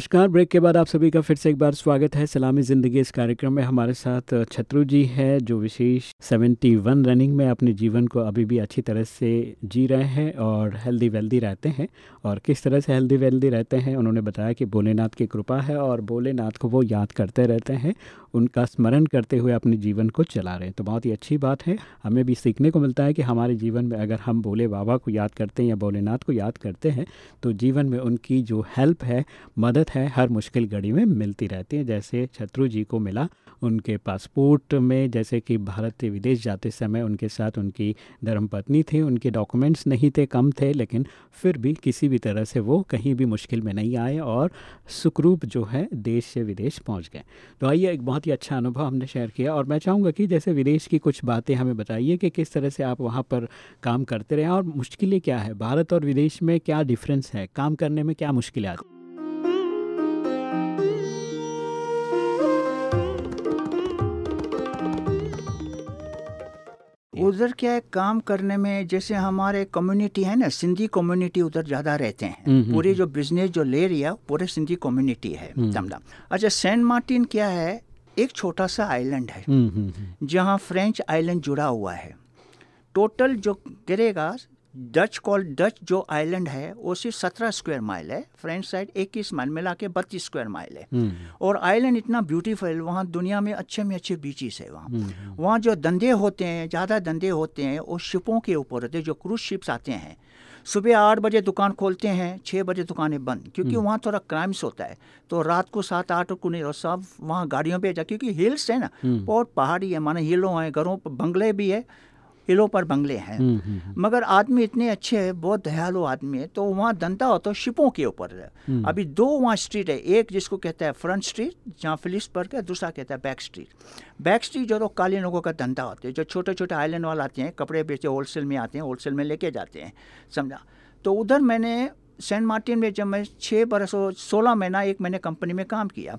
नमस्कार। ब्रेक के बाद आप सभी का फिर से एक बार स्वागत है। सलामी ज़िंदगी इस कार्यक्रम में हमारे साथ छत्रु जी है, जो विशेष 71 रनिंग में अपने जीवन को अभी भी अच्छी तरह से जी रहे हैं और हेल्दी वेल्दी रहते हैं। और किस तरह से हेल्दी वेल्दी रहते हैं, उन्होंने बताया कि भोलेनाथ की कृपा है और भोलेनाथ को वो याद करते रहते हैं। उनका स्मरण करते हुए अपने जीवन को चला रहे हैं। तो बहुत ही अच्छी बात है। हमें भी सीखने को मिलता है कि हमारे जीवन में अगर हम भोले बाबा को याद करते हैं या भोलेनाथ को याद करते हैं तो जीवन में उनकी जो हेल्प है, मदद है, हर मुश्किल घड़ी में मिलती रहती है। जैसे छत्रु जी को मिला उनके पासपोर्ट में, जैसे कि भारत से विदेश जाते समय उनके साथ उनकी धर्मपत्नी थी, उनके डॉक्यूमेंट्स नहीं थे, कम थे, लेकिन फिर भी किसी भी तरह से वो कहीं भी मुश्किल में नहीं आए और सुखरूप जो है, देश से विदेश पहुँच गए। तो आइए एक बहुत ही अच्छा अनुभव हमने शेयर किया और मैं चाहूँगा कि जैसे विदेश की कुछ बातें हमें बताइए कि किस तरह से आप वहाँ पर काम करते रहे और मुश्किलें क्या है? भारत और विदेश में क्या डिफरेंस है? काम करने में क्या मुश्किलें आती उधर क्या है? काम करने में जैसे हमारे कम्युनिटी है ना सिंधी कम्युनिटी उधर ज़्यादा रहते हम्म, हैं। हम्म, पूरी जो बिज़नेस जो ले रही है पूरे सिंधी कम्युनिटी है हम्म। समझा? अच्छा सेंट मार्टिन क्या है? एक छोटा सा आइलैंड है हम्म, हम्म, हम्म, जहाँ फ्रेंच आइलैंड जुड़ा हुआ है। टोटल जो गिरेगा डच कॉल डच जो आइलैंड है वो सिर्फ़ सत्रह स्क्वायर माइल है। फ्रेंच साइड इक्कीस माइल मिला के बत्तीस स्क्वायर माइल है। हम्म, और आइलैंड इतना ब्यूटीफुल वहाँ दुनिया में अच्छे में अच्छे बीचेस है वहाँ। हम्म, वहाँ जो धंधे होते हैं ज़्यादा धंधे होते हैं वो शिपों के ऊपर होते हैं जो क्रूज शिप्स आते हैं। सुबह आठ बजे दुकान खोलते हैं छः बजे दुकानें बंद क्योंकि वहाँ थोड़ा क्राइम्स होता है। तो रात को सात आठ को नहीं और सब वहाँ गाड़ियों पर जा क्योंकि हिल्स है ना बहुत पहाड़ी है माना हिलों हैं घरों पर बंगले भी है हिलों पर बंगले हैं। हम्म, हम्म, मगर आदमी इतने अच्छे हैं बहुत दयालु आदमी है तो वहाँ धंधा होता है शिपों के ऊपर है। अभी दो वहाँ स्ट्रीट है एक जिसको कहता है फ्रंट स्ट्रीट जहाँ फिलिस पर है दूसरा कहता है बैक स्ट्रीट। बैक स्ट्रीट जो लोग काले लोगों का धंधा होता है जो छोटे छोटे आइलैंड वाले आते हैं कपड़े बेचे होलसेल में आते हैं होलसेल में लेके जाते हैं समझा? तो उधर मैंने सेंट मार्टिन में जब मैं छः बरस सोलह महीना एक मैंने कंपनी में काम किया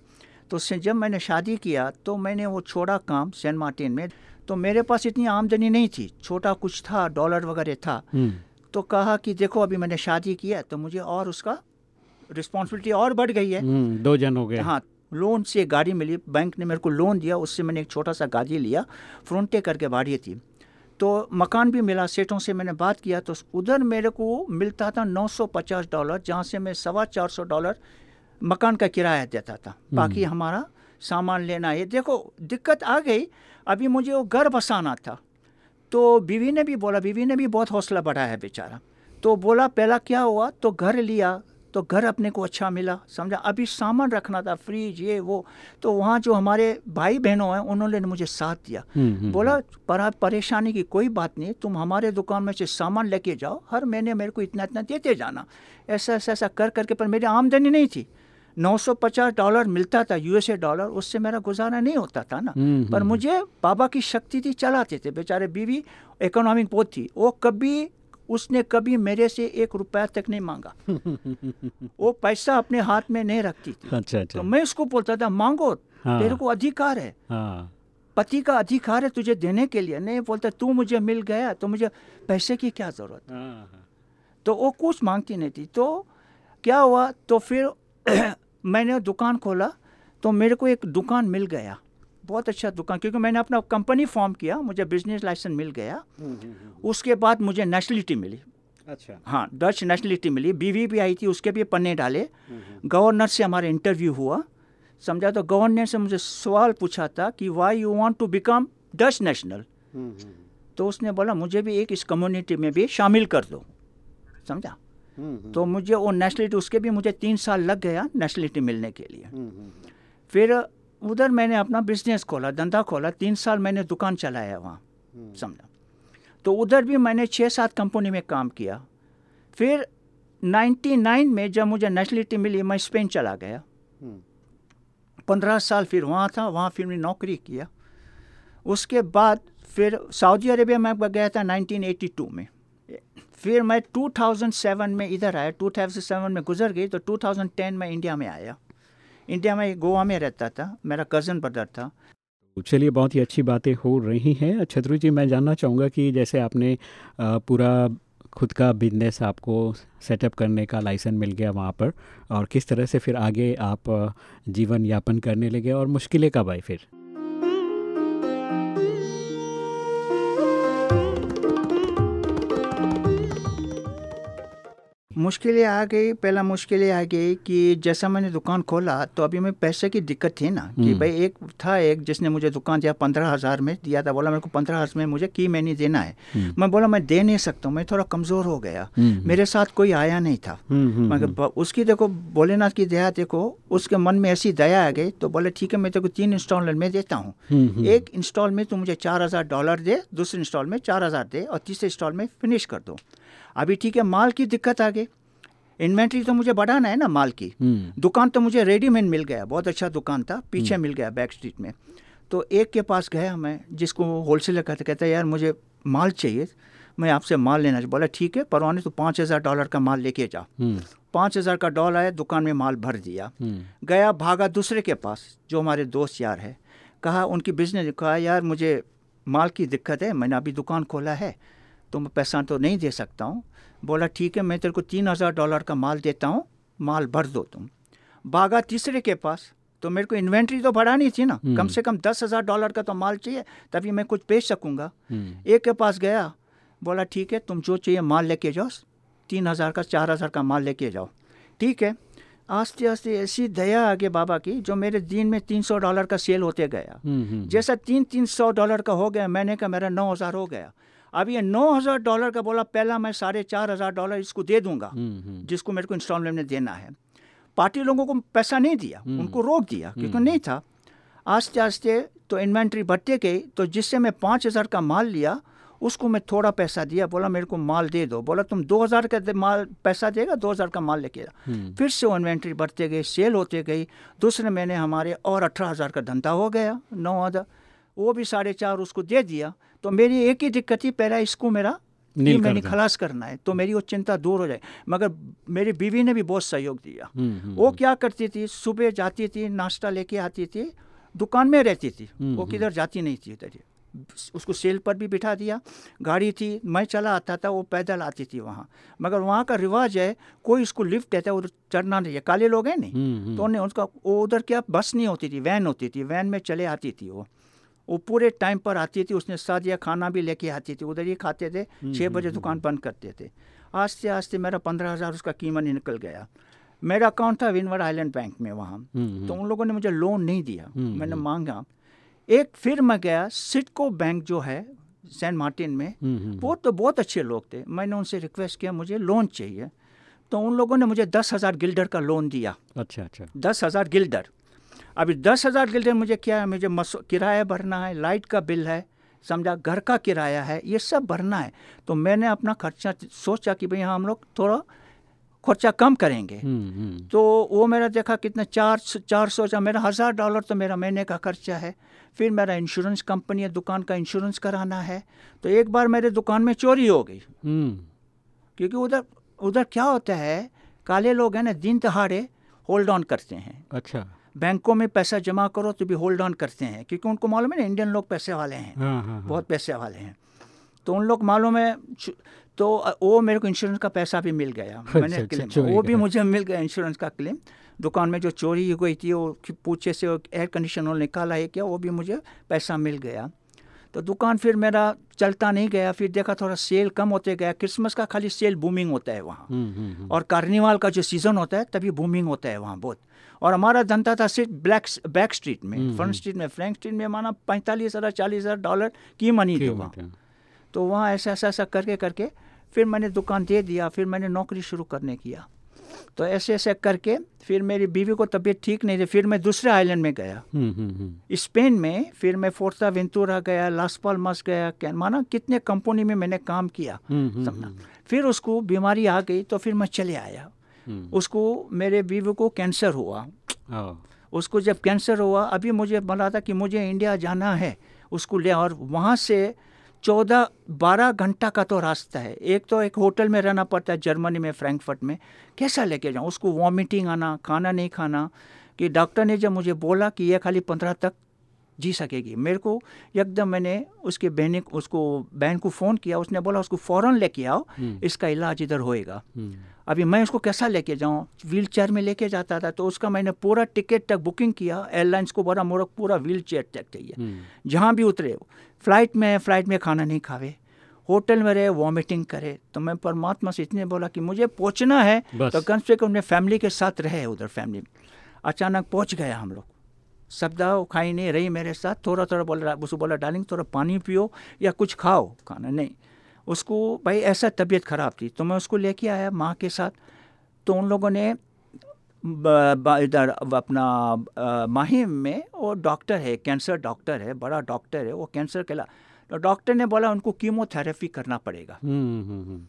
तो जब मैंने शादी किया तो मैंने वो छोड़ा काम सेंट मार्टिन में। तो मेरे पास इतनी आमदनी नहीं थी। छोटा कुछ था डॉलर वगैरह था। हम्म, तो कहा कि देखो अभी मैंने शादी किया तो मुझे और उसका रिस्पॉन्सिबिलिटी और बढ़ गई है। हम्म, दो जन हो गए। हाँ लोन से एक गाड़ी मिली। बैंक ने मेरे को लोन दिया उससे मैंने एक छोटा सा गाड़ी लिया फ्रंटे करके बाड़ी थी। तो मकान भी मिला सेठों से मैंने बात किया तो उधर मेरे को मिलता था 950 डॉलर जहाँ से मैं सवा चार सौ डॉलर मकान का किराया देता था। बाकी हमारा सामान लेना है देखो दिक्कत आ गई अभी मुझे वो घर बसाना था। तो बीवी ने भी बोला बीवी ने भी बहुत हौसला बढ़ाया है बेचारा। तो बोला पहला क्या हुआ? तो घर लिया तो घर अपने को अच्छा मिला समझा? अभी सामान रखना था फ्रिज ये वो। तो वहाँ जो हमारे भाई बहनों हैं उन्होंने मुझे साथ दिया। हम्म, हम्म, बोला पर परेशानी की कोई बात नहीं तुम हमारे दुकान में से सामान लेके जाओ हर महीने मेरे को इतना इतना देते जाना। ऐसा ऐसा ऐसा कर करके पर मेरी आमदनी नहीं थी। 950 डॉलर मिलता था यूएसए डॉलर उससे मेरा गुजारा नहीं होता था ना। हम्म, पर मुझे बाबा की शक्ति थी चलाते थे। बेचारे बीवी इकोनॉमिक बहुत थी। वो कभी उसने कभी मेरे से एक रुपया तक नहीं मांगा। वो पैसा अपने हाथ में नहीं रखती थी। अच्छा अच्छा। तो मैं उसको बोलता था मांगो हाँ। तेरे को अधिकार है। हाँ। पति का अधिकार है तुझे देने के लिए। नहीं बोलता तू मुझे मिल गया तो मुझे पैसे की क्या ज़रूरत हाँ, हाँ, तो वो कुछ मांगती नहीं थी। तो क्या हुआ तो फिर मैंने दुकान खोला तो मेरे को एक दुकान मिल गया। बहुत अच्छा दुकान क्योंकि मैंने अपना कंपनी फॉर्म किया मुझे बिज़नेस लाइसेंस मिल गया। उसके बाद मुझे नेशनलिटी मिली। अच्छा। हाँ डच नेशनलिटी मिली। बीवी भी आई थी उसके भी पन्ने डाले। गवर्नर से हमारा इंटरव्यू हुआ। समझा तो गवर्नर से मुझे सवाल पूछा था कि why you want to become Dutch national तो उसने बोला मुझे भी एक इस कम्युनिटी में भी शामिल कर दो। समझा? तो मुझे वो नेशनलिटी उसके भी मुझे तीन साल लग गया नेशनलिटी मिलने के लिए। फिर उधर मैंने अपना बिज़नेस खोला धंधा खोला तीन साल मैंने दुकान चलाया वहाँ समझा। तो उधर भी मैंने छः सात कंपनी में काम किया। फिर 99 में जब मुझे नेशनलिटी मिली मैं स्पेन चला गया। पंद्रह साल फिर वहाँ था वहाँ फिर मैंने नौकरी किया। उसके बाद फिर सऊदी अरेबिया में गया था 1982 में। फिर मैं 2007 में इधर आया 2007 में गुजर गई तो 2010 में इंडिया में आया। इंडिया में गोवा में रहता था, मेरा कज़न ब्रदर था। तो चलिए, बहुत ही अच्छी बातें हो रही हैं। छत्रु जी, मैं जानना चाहूँगा कि जैसे आपने पूरा खुद का बिज़नेस आपको सेटअप करने का लाइसेंस मिल गया वहाँ पर, और किस तरह से फिर आगे आप जीवन यापन करने लगे, और मुश्किलें कब आई फिर? मुश्किलें आ गई पहला मुश्किलें आ गई कि जैसा मैंने दुकान खोला तो अभी मैं पैसे की दिक्कत थी ना कि हम्म। भाई एक था एक जिसने मुझे दुकान दिया पंद्रह हज़ार में दिया था बोला मेरे को पंद्रह हज़ार में मुझे की मैंने देना है हम्म। मैं बोला मैं दे नहीं सकता मैं थोड़ा कमज़ोर हो गया हम्म। मेरे साथ कोई आया नहीं था मगर उसकी देखो भोलेनाथ की दया देखो उसके मन में ऐसी दया आ गई तो बोले ठीक है मैं तेरे को तीन इंस्टॉलमेंट में देता हूँ। एक इंस्टॉल में तू मुझे चार हज़ार डॉलर दे दूसरे इंस्टॉल में चार हज़ार दे और तीसरे इंस्टॉल में फिनिश कर दो अभी ठीक है माल की दिक्कत आ गई। इन्वेंट्री तो मुझे बढ़ाना है ना माल की। हम्म, दुकान तो मुझे रेडीमेड मिल गया बहुत अच्छा दुकान था पीछे मिल गया बैक स्ट्रीट में। तो एक के पास गया मैं जिसको होलसेलर कहते कहता है यार मुझे माल चाहिए मैं आपसे माल लेना चाहिए बोला ठीक है परवाने तो पाँच हज़ार डॉलर का माल लेके जाओ। हम्म, पाँच हज़ार का डॉलर आया दुकान में माल भर दिया। हम्म, गया भागा दूसरे के पास जो हमारे दोस्त यार है। कहा उनकी बिज़नेस कहा यार मुझे माल की दिक्कत है मैंने अभी दुकान खोला है तो मैं पैसा तो नहीं दे सकता हूँ। बोला ठीक है मैं तेरे को तीन हज़ार डॉलर का माल देता हूँ। माल भर दो तुम। भागा तीसरे के पास तो मेरे को इन्वेंट्री तो बढ़ानी थी ना। कम से कम दस हज़ार डॉलर का तो माल चाहिए तभी मैं कुछ बेच सकूँगा। हम्म, एक के पास गया। बोला ठीक है तुम जो चाहिए माल लेके जाओ। तीन हज़ार का चार हज़ार का माल लेके जाओ। ठीक है। आस्ते आस्ते ऐसी दया आगे बाबा की जो मेरे दिन में तीन सौ डॉलर का सेल होते गया। हम्म, हम्म, जैसा तीन तीन सौ डॉलर का हो गया मैंने कहा मेरा नौ हज़ार हो गया। अब ये नौ हज़ार डॉलर का बोला पहला मैं साढ़े चार हज़ार डॉलर इसको दे दूँगा हम्म, हम्म, जिसको मेरे को इंस्टॉलमेंट में देना है। पार्टी लोगों को पैसा नहीं दिया उनको रोक दिया क्योंकि नहीं था। आस्ते आस्ते तो इन्वेंट्री बढ़ते गई तो जिससे मैं पाँच हज़ार का माल लिया उसको मैं थोड़ा पैसा दिया बोला मेरे को माल दे दो। बोला तुम दो हज़ार का माल पैसा देगा दो हज़ार का माल लेके फिर से वो इन्वेंट्री बढ़ते गई सेल होते गई। दूसरे महीने हमारे और अठारह हज़ार का धंधा हो गया नौ हज़ार। वो भी साढ़े चार उसको दे दिया। तो मेरी एक ही दिक्कत थी पहला इसको मेरा नील मैंने खलास करना है तो मेरी वो चिंता दूर हो जाए। मगर मेरी बीवी ने भी बहुत सहयोग दिया। हम्म, हम्म, वो क्या करती थी सुबह जाती थी नाश्ता लेके आती थी दुकान में रहती थी। हम्म, वो किधर जाती नहीं थी उधर उसको सेल पर भी बिठा दिया। गाड़ी थी मैं चला आता था वो पैदल आती थी वहाँ। मगर वहाँ का रिवाज है कोई उसको लिफ्ट देता है उधर चढ़ना नहीं है। काले लोग हैं नहीं? हम्म, हम्म, तो उन्हें उसका वो उधर क्या बस नहीं होती थी वैन होती थी वैन में चले आती थी वो। वो पूरे टाइम पर आती थी उसने सादिया खाना भी लेके आती थी। उधर ही खाते थे छः बजे दुकान बंद करते थे। आस्ते आस्ते मेरा पंद्रह हज़ार उसका कीमत निकल गया। मेरा अकाउंट था विनवर आइलैंड बैंक में वहाँ। हम्म, तो उन लोगों ने मुझे लोन नहीं दिया। हम्म, मैंने मांगा। एक फिर मैं गया सिटको बैंक जो है सेंट मार्टिन में हम्म, हम्म, वो तो बहुत अच्छे लोग थे। मैंने उनसे रिक्वेस्ट किया मुझे लोन चाहिए। तो उन लोगों ने मुझे दस हज़ार गिल्डर का लोन दिया। अच्छा अच्छा। दस हज़ार गिल्डर। अभी दस हज़ार गिल्डर मुझे क्या है? मुझे मस किराया भरना है लाइट का बिल है समझा घर का किराया है ये सब भरना है। तो मैंने अपना खर्चा सोचा कि भाई हाँ हम लोग थोड़ा खर्चा कम करेंगे। हम्म, हम्म, तो वो मेरा देखा कितना चार चार सौ जा मेरा हज़ार डॉलर तो मेरा महीने का खर्चा है। फिर मेरा इंश्योरेंस कंपनी है दुकान का इंश्योरेंस कराना है। तो एक बार मेरे दुकान में चोरी हो गई। हम्म, क्योंकि उधर उधर क्या होता है काले लोग हैं ना दिन दहाड़े होल्ड ऑन करते हैं। अच्छा। बैंकों में पैसा जमा करो तो भी होल्ड ऑन करते हैं क्योंकि उनको मालूम है ना इंडियन लोग पैसे वाले हैं। हाँ हाँ हाँ, बहुत पैसे वाले हैं। तो उन लोग मालूम है तो वो मेरे को इंश्योरेंस का पैसा भी मिल गया। मैंने अच्छा, क्लेम वो भी मुझे मिल गया इंश्योरेंस का क्लेम दुकान में जो चोरी हो गई थी वो पूछे से एयर कंडीशन निकाला है क्या वो भी मुझे पैसा मिल गया। तो दुकान फिर मेरा चलता नहीं गया फिर देखा थोड़ा सेल कम होते गया। क्रिसमस का खाली सेल बूमिंग होता है वहाँ। हम्म, हम्म, हम्म, और कार्निवाल का जो सीज़न होता है तभी बूमिंग होता है वहाँ बहुत। और हमारा धंधा था सिर्फ़ ब्लैक बैक स्ट्रीट में। फ्रंट स्ट्रीट में फ्रैंक स्ट्रीट में माना पैंतालीस हज़ार चालीस हज़ार डॉलर की मनी थी वहाँ। तो वहाँ ऐसा ऐसा ऐसा करके करके फिर मैंने दुकान दे दिया फिर मैंने नौकरी शुरू करने किया। तो ऐसे ऐसे करके फिर मेरी बीवी को तबीयत ठीक नहीं थी फिर मैं दूसरे आइलैंड में गया। हम्म, हम्म, हम्म, स्पेन में फिर मैं फोर्टा वेंतुरा गया लास पाल्मास गया क्या माना कितने कंपनी में मैंने काम किया समझा। फिर उसको बीमारी आ गई तो फिर मैं चले आया। उसको मेरे बीवी को कैंसर हुआ। हाँ, उसको जब कैंसर हुआ अभी मुझे बोला था कि मुझे इंडिया जाना है उसको ले और वहाँ से चौदह बारह घंटा का तो रास्ता है। एक तो एक होटल में रहना पड़ता है जर्मनी में फ्रैंकफर्ट में। कैसा लेके जाऊँ? उसको वॉमिटिंग आना खाना नहीं खाना कि डॉक्टर ने जब मुझे बोला कि यह खाली पंद्रह तक जी सकेगी। मेरे को एकदम मैंने उसके बहन उसको बहन को फ़ोन किया उसने बोला उसको फ़ौरन लेके आओ इसका इलाज इधर होएगा। अभी मैं उसको कैसा लेके जाऊँ? व्हील चेयर में लेके जाता था तो उसका मैंने पूरा टिकट तक बुकिंग किया। एयरलाइंस को बोला मोरा पूरा व्हील चेयर तक चाहिए। जहाँ भी उतरे फ़्लाइट में फ़्लाइट में खाना नहीं खावे। होटल में रहे वॉमिटिंग करे। तो मैं परमात्मा से इतने बोला कि मुझे पहुँचना है। तो कम से कम फैमिली के साथ रहे उधर फैमिली। अचानक पहुँच गया हम लोग। सब दवा खाई नहीं रही मेरे साथ। थोड़ा थोड़ा बोल रहा उसको बोला डार्लिंग थोड़ा पानी पियो या कुछ खाओ। खाना नहीं। उसको भाई ऐसा तबीयत ख़राब थी। तो मैं उसको लेके आया माँ के साथ। तो उन लोगों ने इधर अपना माहिम में वो डॉक्टर है कैंसर डॉक्टर है बड़ा डॉक्टर है वो कैंसर के ला तो डॉक्टर ने बोला उनको कीमोथेरेपी करना पड़ेगा। हम्म, हम्म, हम्म,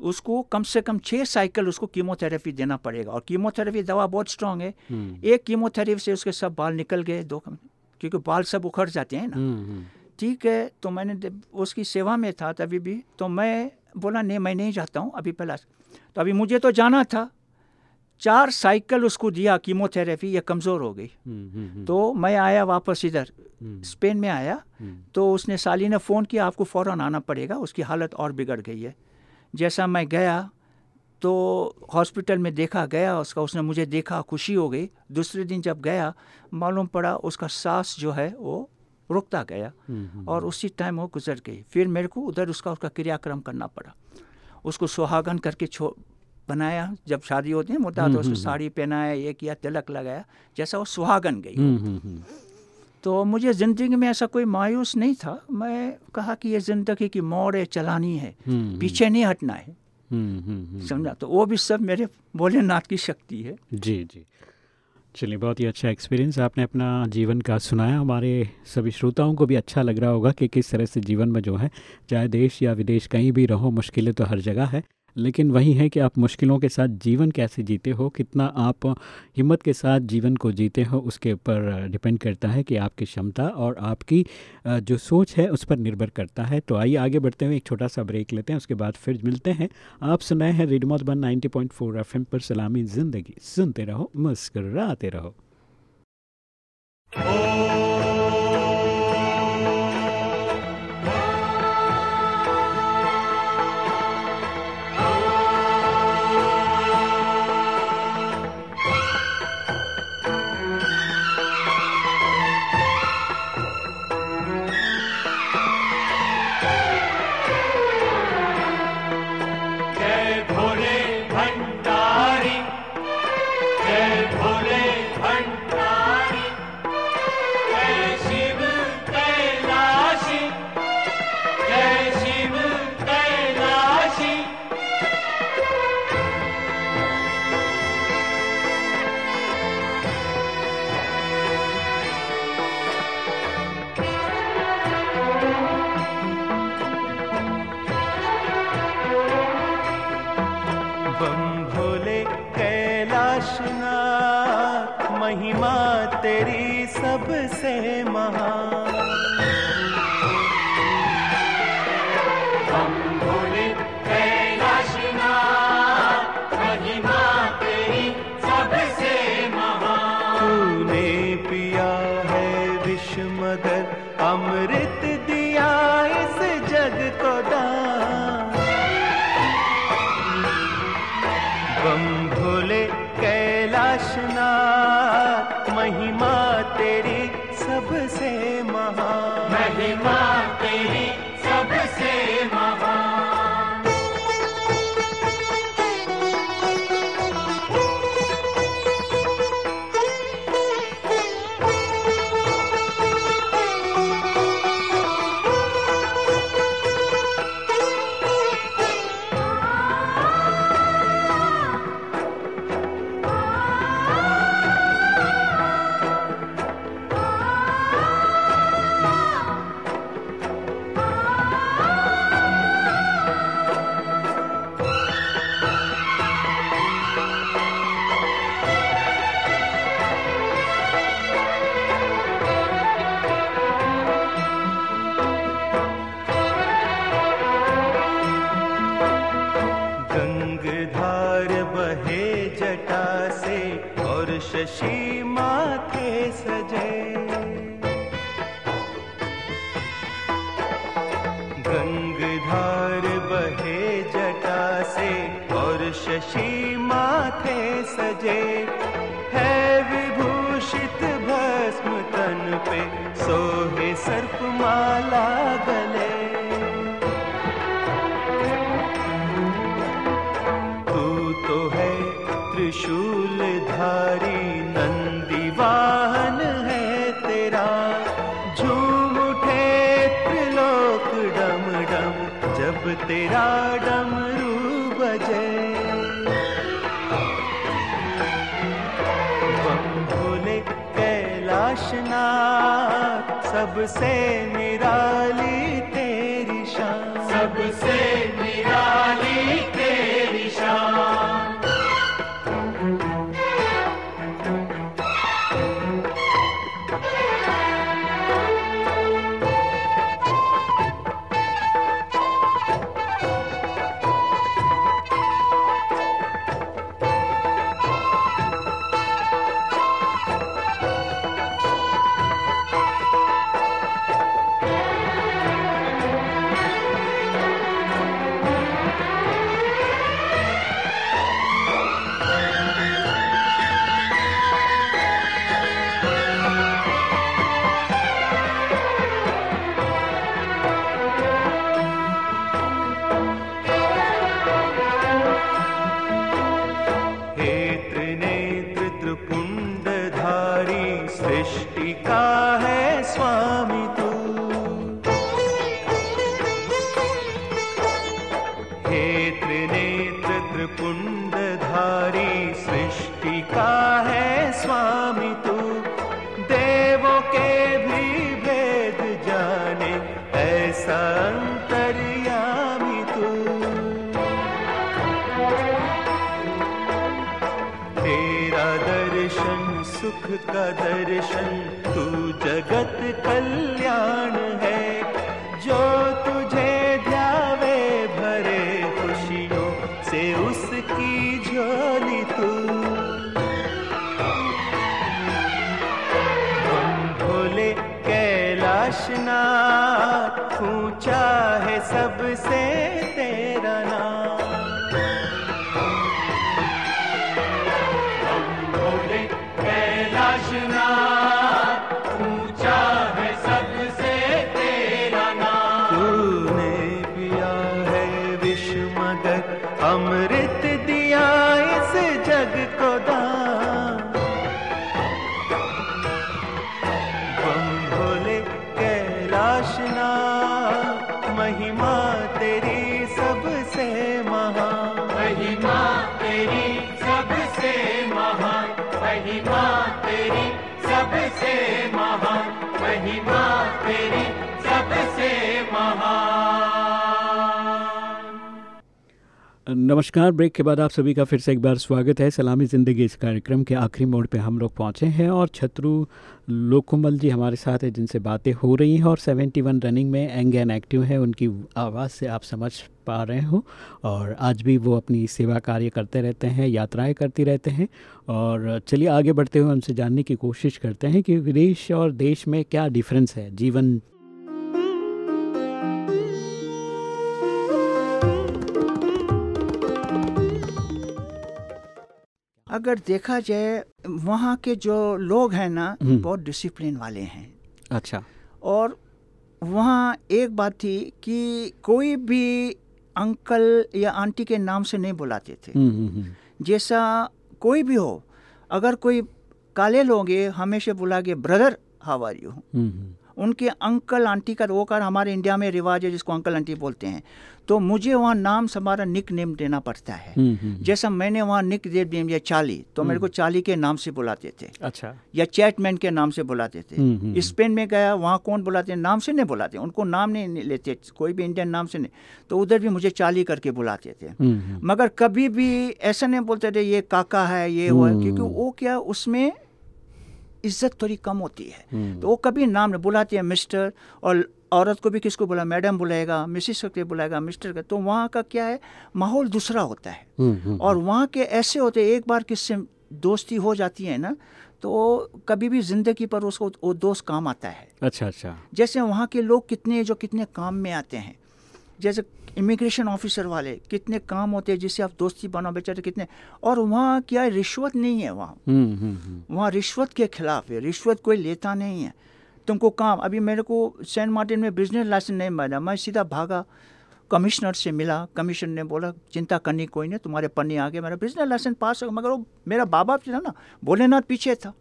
उसको कम से कम छः साइकिल उसको कीमोथेरेपी देना पड़ेगा। और कीमोथेरेपी दवा बहुत स्ट्रांग है। एक कीमोथेरेपी से उसके सब बाल निकल गए दो क्योंकि बाल सब उखड़ जाते हैं ना। ठीक है तो मैंने उसकी सेवा में था तभी भी तो मैं बोला नहीं मैं नहीं जाता हूँ अभी पहला तो अभी मुझे तो जाना था। चार साइकिल उसको दिया कीमोथेरेपी ये कमज़ोर हो गई। हम्म, हम्म, हम्म, तो मैं आया वापस इधर स्पेन में आया। तो उसने साली ने फ़ोन किया आपको फ़ौर आना पड़ेगा उसकी हालत और बिगड़ गई है। जैसा मैं गया तो हॉस्पिटल में देखा गया उसका उसने मुझे देखा खुशी हो गई। दूसरे दिन जब गया मालूम पड़ा उसका सांस जो है वो रुकता गया हम्म, हम्म, और उसी टाइम वो गुजर गई। फिर मेरे को उधर उसका उसका क्रियाक्रम करना पड़ा। उसको सुहागन करके छो बनाया। जब शादी होती है मोटा तो उसको साड़ी पहनाया ये किया तिलक लगाया जैसा वो सुहागन गई हम्म, हम्म, हम्म, तो मुझे ज़िंदगी में ऐसा कोई मायूस नहीं था। मैं कहा कि ये ज़िंदगी की मोड़ है चलानी है हम्म, पीछे नहीं हटना है। हम्म, हम्म, हम्म, समझा? तो वो भी सब मेरे भोलेनाथ की शक्ति है। जी जी। चलिए, बहुत ही अच्छा एक्सपीरियंस आपने अपना जीवन का सुनाया। हमारे सभी श्रोताओं को भी अच्छा लग रहा होगा कि किस तरह से जीवन में जो है, चाहे देश या विदेश कहीं भी रहो, मुश्किलें तो हर जगह है। लेकिन वही है कि आप मुश्किलों के साथ जीवन कैसे जीते हो, कितना आप हिम्मत के साथ जीवन को जीते हो, उसके ऊपर डिपेंड करता है कि आपकी क्षमता और आपकी जो सोच है, उस पर निर्भर करता है। तो आइए आगे बढ़ते हुए एक छोटा सा ब्रेक लेते हैं, उसके बाद फिर मिलते हैं। आप सुनाए हैं रेडियो मधुबन 90.4 एफएम पर सलामी ज़िंदगी। सुनते रहो, मुस्कराते रहो। जय बहे जटा से और शशि माथे सजे। से हे नेत्र त्रिपुंडधारी सृष्टि नमस्कार, ब्रेक के बाद आप सभी का फिर से एक बार स्वागत है सलामी ज़िंदगी इस कार्यक्रम के आखिरी मोड़ पे हम लोग पहुँचे हैं और छत्रु लोकुमल जी हमारे साथ हैं जिनसे बातें हो रही हैं और 71 रनिंग में एंग एंड एक्टिव हैं, उनकी आवाज़ से आप समझ पा रहे हो और आज भी वो अपनी सेवा कार्य करते रहते हैं, यात्राएँ करती रहते हैं और चलिए आगे बढ़ते हुए उनसे जानने की कोशिश करते हैं कि विदेश और देश में क्या डिफरेंस है, जीवन अगर देखा जाए वहाँ के जो लोग हैं ना हम्म। बहुत डिसिप्लिन वाले हैं अच्छा और वहाँ एक बात थी कि कोई भी अंकल या आंटी के नाम से नहीं बुलाते थे हम्म, हम्म। जैसा कोई भी हो अगर कोई काले लोग हमेशा बुला के ब्रदर हम्म, हम्म। उनके अंकल आंटी का वो कर हमारे इंडिया में रिवाज है जिसको अंकल आंटी बोलते हैं। तो मुझे वहाँ नाम से हमारा निक नेम देना पड़ता है। हम्म, हम्म, जैसा मैंने वहाँ निक दे दिया चाली तो मेरे को चाली के नाम से बुलाते थे। अच्छा। या चैटमैन के नाम से बुलाते हम्म, हम्म, थे स्पेन में गया वहाँ कौन बुलाते हैं? नाम से नहीं बुलाते। उनको नाम नहीं लेते कोई भी इंडियन नाम से नहीं। तो उधर भी मुझे चाली करके बुलाते थे। हम्म, हम्म। मगर कभी भी ऐसा नहीं बोलते थे ये काका है ये वो है हम्म। क्योंकि वो क्या उसमें इज़्ज़त थोड़ी कम होती है। हम्म। तो वो कभी नाम नहीं बुलाते हैं मिस्टर और औरत को भी किसको बुला मैडम बुलाएगा मिसिस को बुलाएगा मिस्टर का। तो वहाँ का क्या है माहौल दूसरा होता है। हम्म, हम्म, और वहाँ के ऐसे होते हैं, एक बार किससे दोस्ती हो जाती है ना तो कभी भी ज़िंदगी पर उसको वो दोस्त काम आता है। अच्छा अच्छा। जैसे वहाँ के लोग कितने जो कितने काम में आते हैं। जैसे इमिग्रेशन ऑफिसर वाले कितने काम होते हैं जिससे आप दोस्ती बनाओ बेचारे कितने और वहाँ क्या है रिश्वत नहीं है वहाँ। हम्म हम्म हम्म। वहाँ रिश्वत के खिलाफ है रिश्वत कोई लेता नहीं है। तुमको काम अभी मेरे को सेंट मार्टिन में बिज़नेस लाइसेंस नहीं बना मैं सीधा भागा कमिश्नर से मिला कमिश्नर ने बोला चिंता करनी कोई नहीं तुम्हारे पन्नी आ गए मेरा बिज़नेस लाइसेंस पास हो मगर वो मेरा बाबा जो था ना भोलेनाथ पीछे था।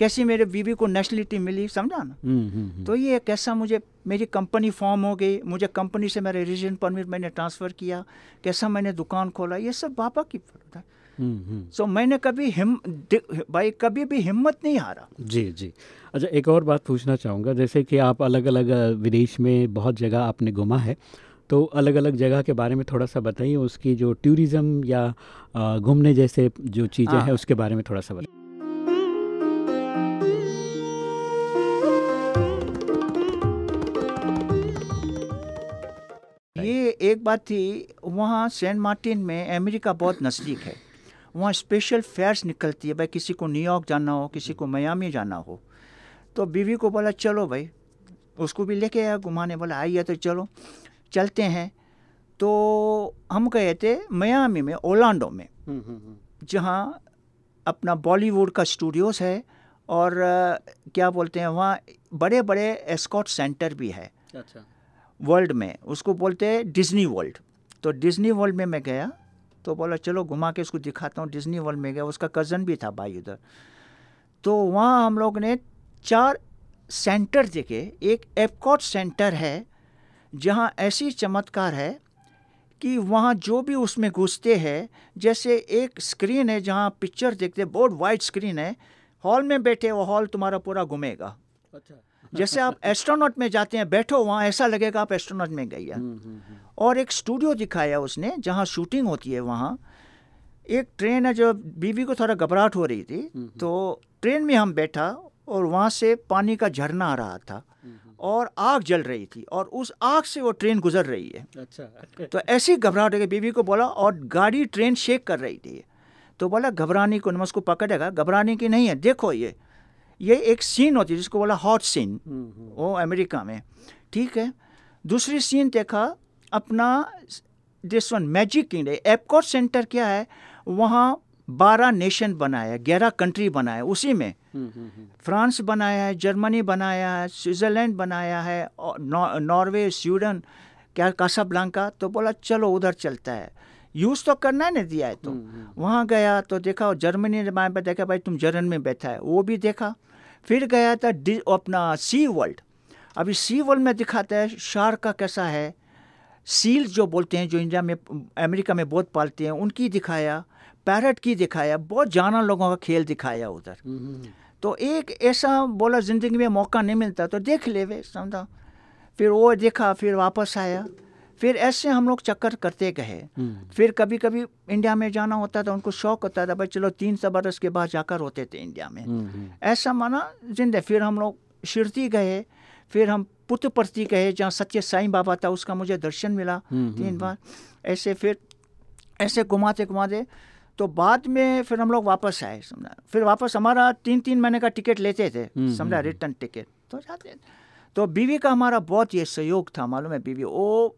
कैसी मेरे बीवी को नेशनलिटी मिली समझा ना? हम्म हम्म हम्म। तो ये कैसा मुझे मेरी कंपनी फॉर्म हो गई मुझे कंपनी से मेरा रेजिडेंट परमिट मैंने ट्रांसफ़र किया कैसा मैंने दुकान खोला ये सब बाबा की है सो मैंने कभी हिम भाई कभी भी हिम्मत नहीं हारा। जी जी। अच्छा एक और बात पूछना चाहूँगा जैसे कि आप अलग अलग विदेश में बहुत जगह आपने घुमा है तो अलग अलग जगह के बारे में थोड़ा सा बताइए उसकी जो टूरिज़्म या घूमने जैसे जो चीज़ें हाँ। हैं उसके बारे में थोड़ा सा बताइए। एक बात थी वहाँ सेंट मार्टिन में अमेरिका बहुत नज़दीक है। वहाँ स्पेशल फेयर्स निकलती है भाई किसी को न्यूयॉर्क जाना हो किसी को मियामी जाना हो। तो बीवी को बोला चलो भाई। उसको भी लेके आया घुमाने बोला आइए तो चलो। चलते हैं। तो हम गए थे मियामी में ओलांडो में। जहाँ अपना बॉलीवुड का स्टूडियोज़ है और क्या बोलते हैं वहाँ बड़े बड़े एस्कॉट सेंटर भी है। अच्छा। वर्ल्ड में, उसको बोलते हैं डिज्नी वर्ल्ड तो डिज्नी वर्ल्ड में मैं गया तो बोला, चलो घुमा के उसको दिखाता हूँ डिज्नी वर्ल्ड में गया। उसका कज़न भी था भाई उधर। तो वहाँ हम लोग ने चार सेंटर देखे। एक एपकॉट सेंटर है, जहाँ ऐसी चमत्कार है कि वहाँ जो भी उसमें घुसते हैं, जैसे एक स्क्रीन है जहाँ पिक्चर देखते बहुत वाइड स्क्रीन है। हॉल में बैठे, वो हॉल तुम्हारा पूरा घूमेगा। अच्छा। जैसे आप एस्ट्रोनॉट में जाते हैं बैठो वहाँ ऐसा लगेगा आप एस्ट्रोनॉट में गई हैं। और एक स्टूडियो दिखाया उसने जहाँ शूटिंग होती है वहाँ। एक ट्रेन है जो बीवी को थोड़ा घबराहट हो रही थी तो ट्रेन में हम बैठा और वहाँ से पानी का झरना आ रहा था और आग जल रही थी और उस आग से वो ट्रेन गुजर रही है। अच्छा। तो ऐसी घबराहट हो गई बीवी को बोला और गाड़ी ट्रेन शेक कर रही थी। तो बोला घबराने को उसको पकड़ेगा घबराने की नहीं है देखो ये ये एक सीन होती है जिसको बोला हॉट सीन वो अमेरिका में। ठीक है? दूसरी सीन देखा अपना this one Magic Kingdom Epcot Center क्या है? वहाँ बारह नेशन बनाया ग्यारह कंट्री बनाया उसी में। फ्रांस बनाया है जर्मनी बनाया है स्विट्ज़रलैंड बनाया है नॉर्वे स्वीडन क्या कासाब्लांका तो बोला चलो उधर चलता है। यूज़ तो करना है ना दिया है तो। वहाँ गया तो देखा जर्मनी ने देखा भाई तुम जर्मन में बैठा है। वो भी देखा। फिर गया था अपना सी वर्ल्ड। अभी सी वर्ल्ड में दिखाता है शार्क का कैसा है। सील जो बोलते हैं जो इंडिया में अमेरिका में बहुत पालते हैं उनकी दिखाया पैरट की दिखाया बहुत जाना लोगों का खेल दिखाया उधर। तो एक ऐसा बोला ज़िंदगी में मौका नहीं मिलता तो देख ले वे समझा। फिर वो देखा फिर वापस आया। फिर ऐसे हम लोग चक्कर करते गए। फिर कभी कभी इंडिया में जाना होता था उनको शौक होता था भाई चलो तीन सौ बरस के बाद जाकर होते थे इंडिया में। ऐसा माना ज़िंदगी फिर हम लोग शिरती गए फिर हम पुतपर्ती गए जहाँ सत्य साईं बाबा था उसका मुझे दर्शन मिला तीन बार। ऐसे फिर ऐसे घुमाते घुमाते तो बाद में फिर हम लोग वापस आए समझा। फिर वापस हमारा तीन तीन महीने का टिकट लेते थे समझा रिटर्न टिकट। तो जाते तो बीवी का हमारा बहुत ये सहयोग था मालूम है बीवी? वो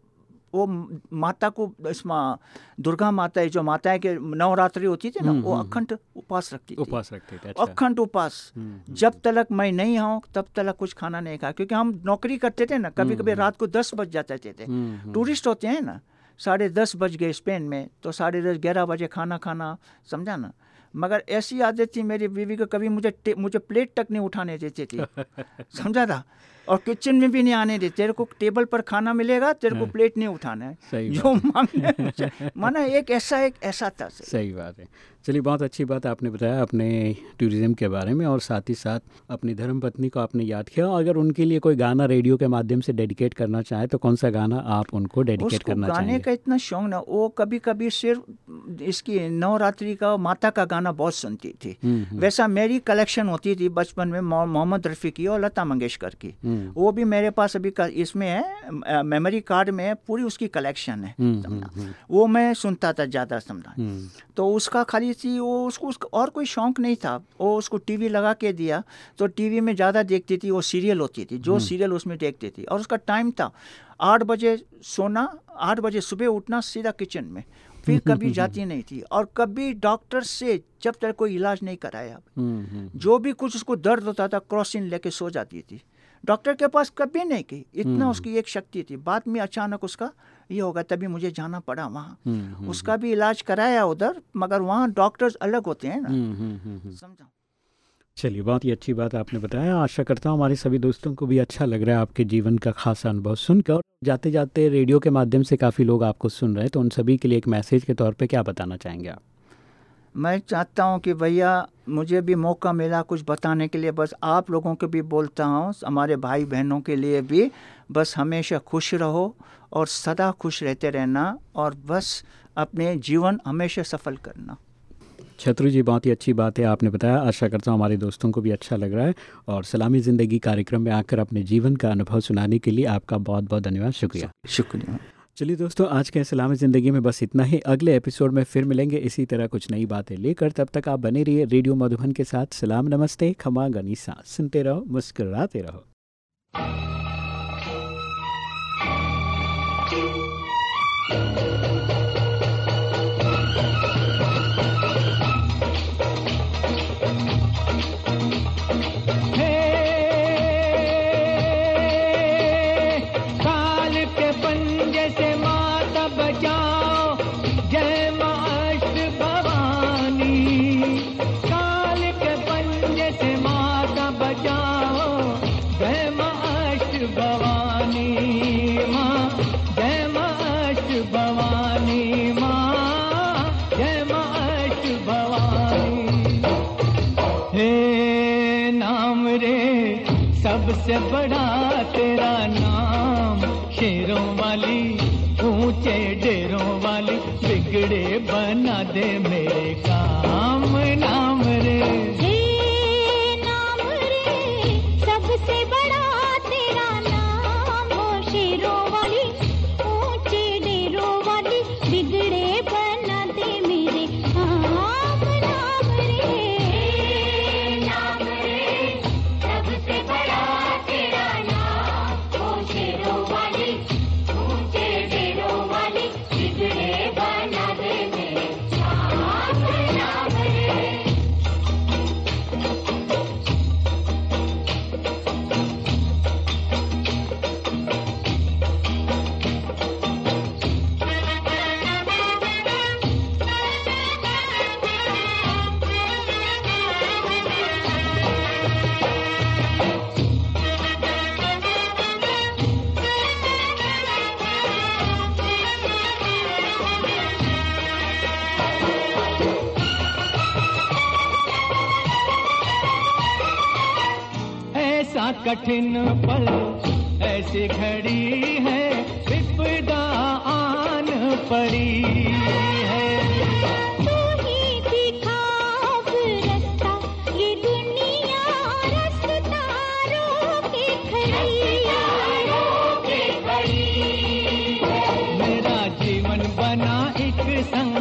वो माता को इसमें दुर्गा माता है जो माताएँ के नवरात्रि होती थी ना वो अखंड उपास रखती थी। उपवास रखते थे अच्छा। अखंड उपास। जब तक मैं नहीं आऊँ तब तक कुछ खाना नहीं खा क्योंकि हम नौकरी करते थे ना कभी कभी रात को दस बज जाते थे टूरिस्ट होते हैं ना साढ़े दस बज गए स्पेन में तो साढ़े दस ग्यारह बजे खाना खाना समझा ना? मगर ऐसी आदत थी मेरी बीवी को कभी मुझे मुझे प्लेट तक नहीं उठाने देती थी। समझा था? और किचन में भी नहीं आने दे। तेरे को टेबल पर खाना मिलेगा तेरे को प्लेट नहीं उठाना है। सही जो मांगे माना एक ऐसा एक ऐसा था। सही बात है। चलिए बहुत अच्छी बात आपने बताया अपने टूरिज़्म के बारे में और साथ ही साथ अपनी धर्म पत्नी को आपने याद किया। अगर उनके लिए कोई गाना रेडियो के माध्यम से डेडिकेट करना चाहे तो कौन सा गाना आप उनको डेडिकेट करना गाने चाहेंगे? का इतना शौक ना वो कभी कभी सिर्फ़ इसकी नवरात्रि का माता का गाना बहुत सुनती थी। वैसा मेरी कलेक्शन होती थी बचपन में मोहम्मद रफ़ी की और लता मंगेशकर की। वो भी मेरे पास अभी इसमें है मेमोरी कार्ड में पूरी उसकी कलेक्शन है हम्म, वो मैं सुनता था ज़्यादा समझा। हम्म, तो उसका खाली सी वो उसको उसका और कोई शौक नहीं था। वो उसको टीवी लगा के दिया तो टीवी में ज़्यादा देखती थी वो सीरियल होती थी जो सीरियल उसमें देखती थी। और उसका टाइम था आठ बजे सोना आठ बजे सुबह उठना सीधा किचन में फिर कभी जाती नहीं थी। और कभी डॉक्टर से जब तक कोई इलाज नहीं कराया हम्म, हम्म, जो भी कुछ उसको दर्द होता था क्रॉसिन लेके सो जाती थी। डॉक्टर के पास कभी नहीं गई इतना उसकी एक शक्ति थी। बाद में अचानक उसका ये होगा तभी मुझे जाना पड़ा वहाँ। हम्म, उसका भी इलाज कराया उधर मगर वहाँ डॉक्टर्स अलग होते हैं ना। हम्म, हम्म, हम्म, हम्म। समझा? चलिए बहुत ही अच्छी बात आपने बताया। आशा करता हूँ हमारे सभी दोस्तों को भी अच्छा लग रहा है आपके जीवन का खास अनुभव सुनकर। और जाते जाते रेडियो के माध्यम से काफ़ी लोग आपको सुन रहे हैं तो उन सभी के लिए एक मैसेज के तौर पे क्या बताना चाहेंगे आप? मैं चाहता हूँ कि भैया मुझे भी मौका मिला कुछ बताने के लिए। बस आप लोगों को भी बोलता हूँ हमारे भाई बहनों के लिए भी। बस हमेशा खुश रहो और सदा खुश रहते रहना और बस अपने जीवन हमेशा सफल करना। छत्रु जी बहुत ही अच्छी बात है आपने बताया। आशा करता हूँ हमारे दोस्तों को भी अच्छा लग रहा है और सलामी ज़िंदगी कार्यक्रम में आकर अपने जीवन का अनुभव सुनाने के लिए आपका बहुत बहुत धन्यवाद। शुक्रिया। शुक्रिया। चलिए दोस्तों, आज के सलामी ज़िंदगी में बस इतना ही। अगले एपिसोड में फिर मिलेंगे इसी तरह कुछ नई बातें लेकर। तब तक आप बने रहिए रेडियो मधुबन के साथ। सलाम, नमस्ते, खमा, गनीसा। सुनते रहो, मुस्कराते रहो। काल सबसे बड़ा तेरा नाम शेरों वाली ऊँचे डेरों वाली बिगड़े बना दे मेरे कठिन पल ऐसी घड़ी है विपदा आन पड़ी है। तू ही रास्ता ये दुनिया रास्ता रोके खड़ी मेरा जीवन बना एक संग्राम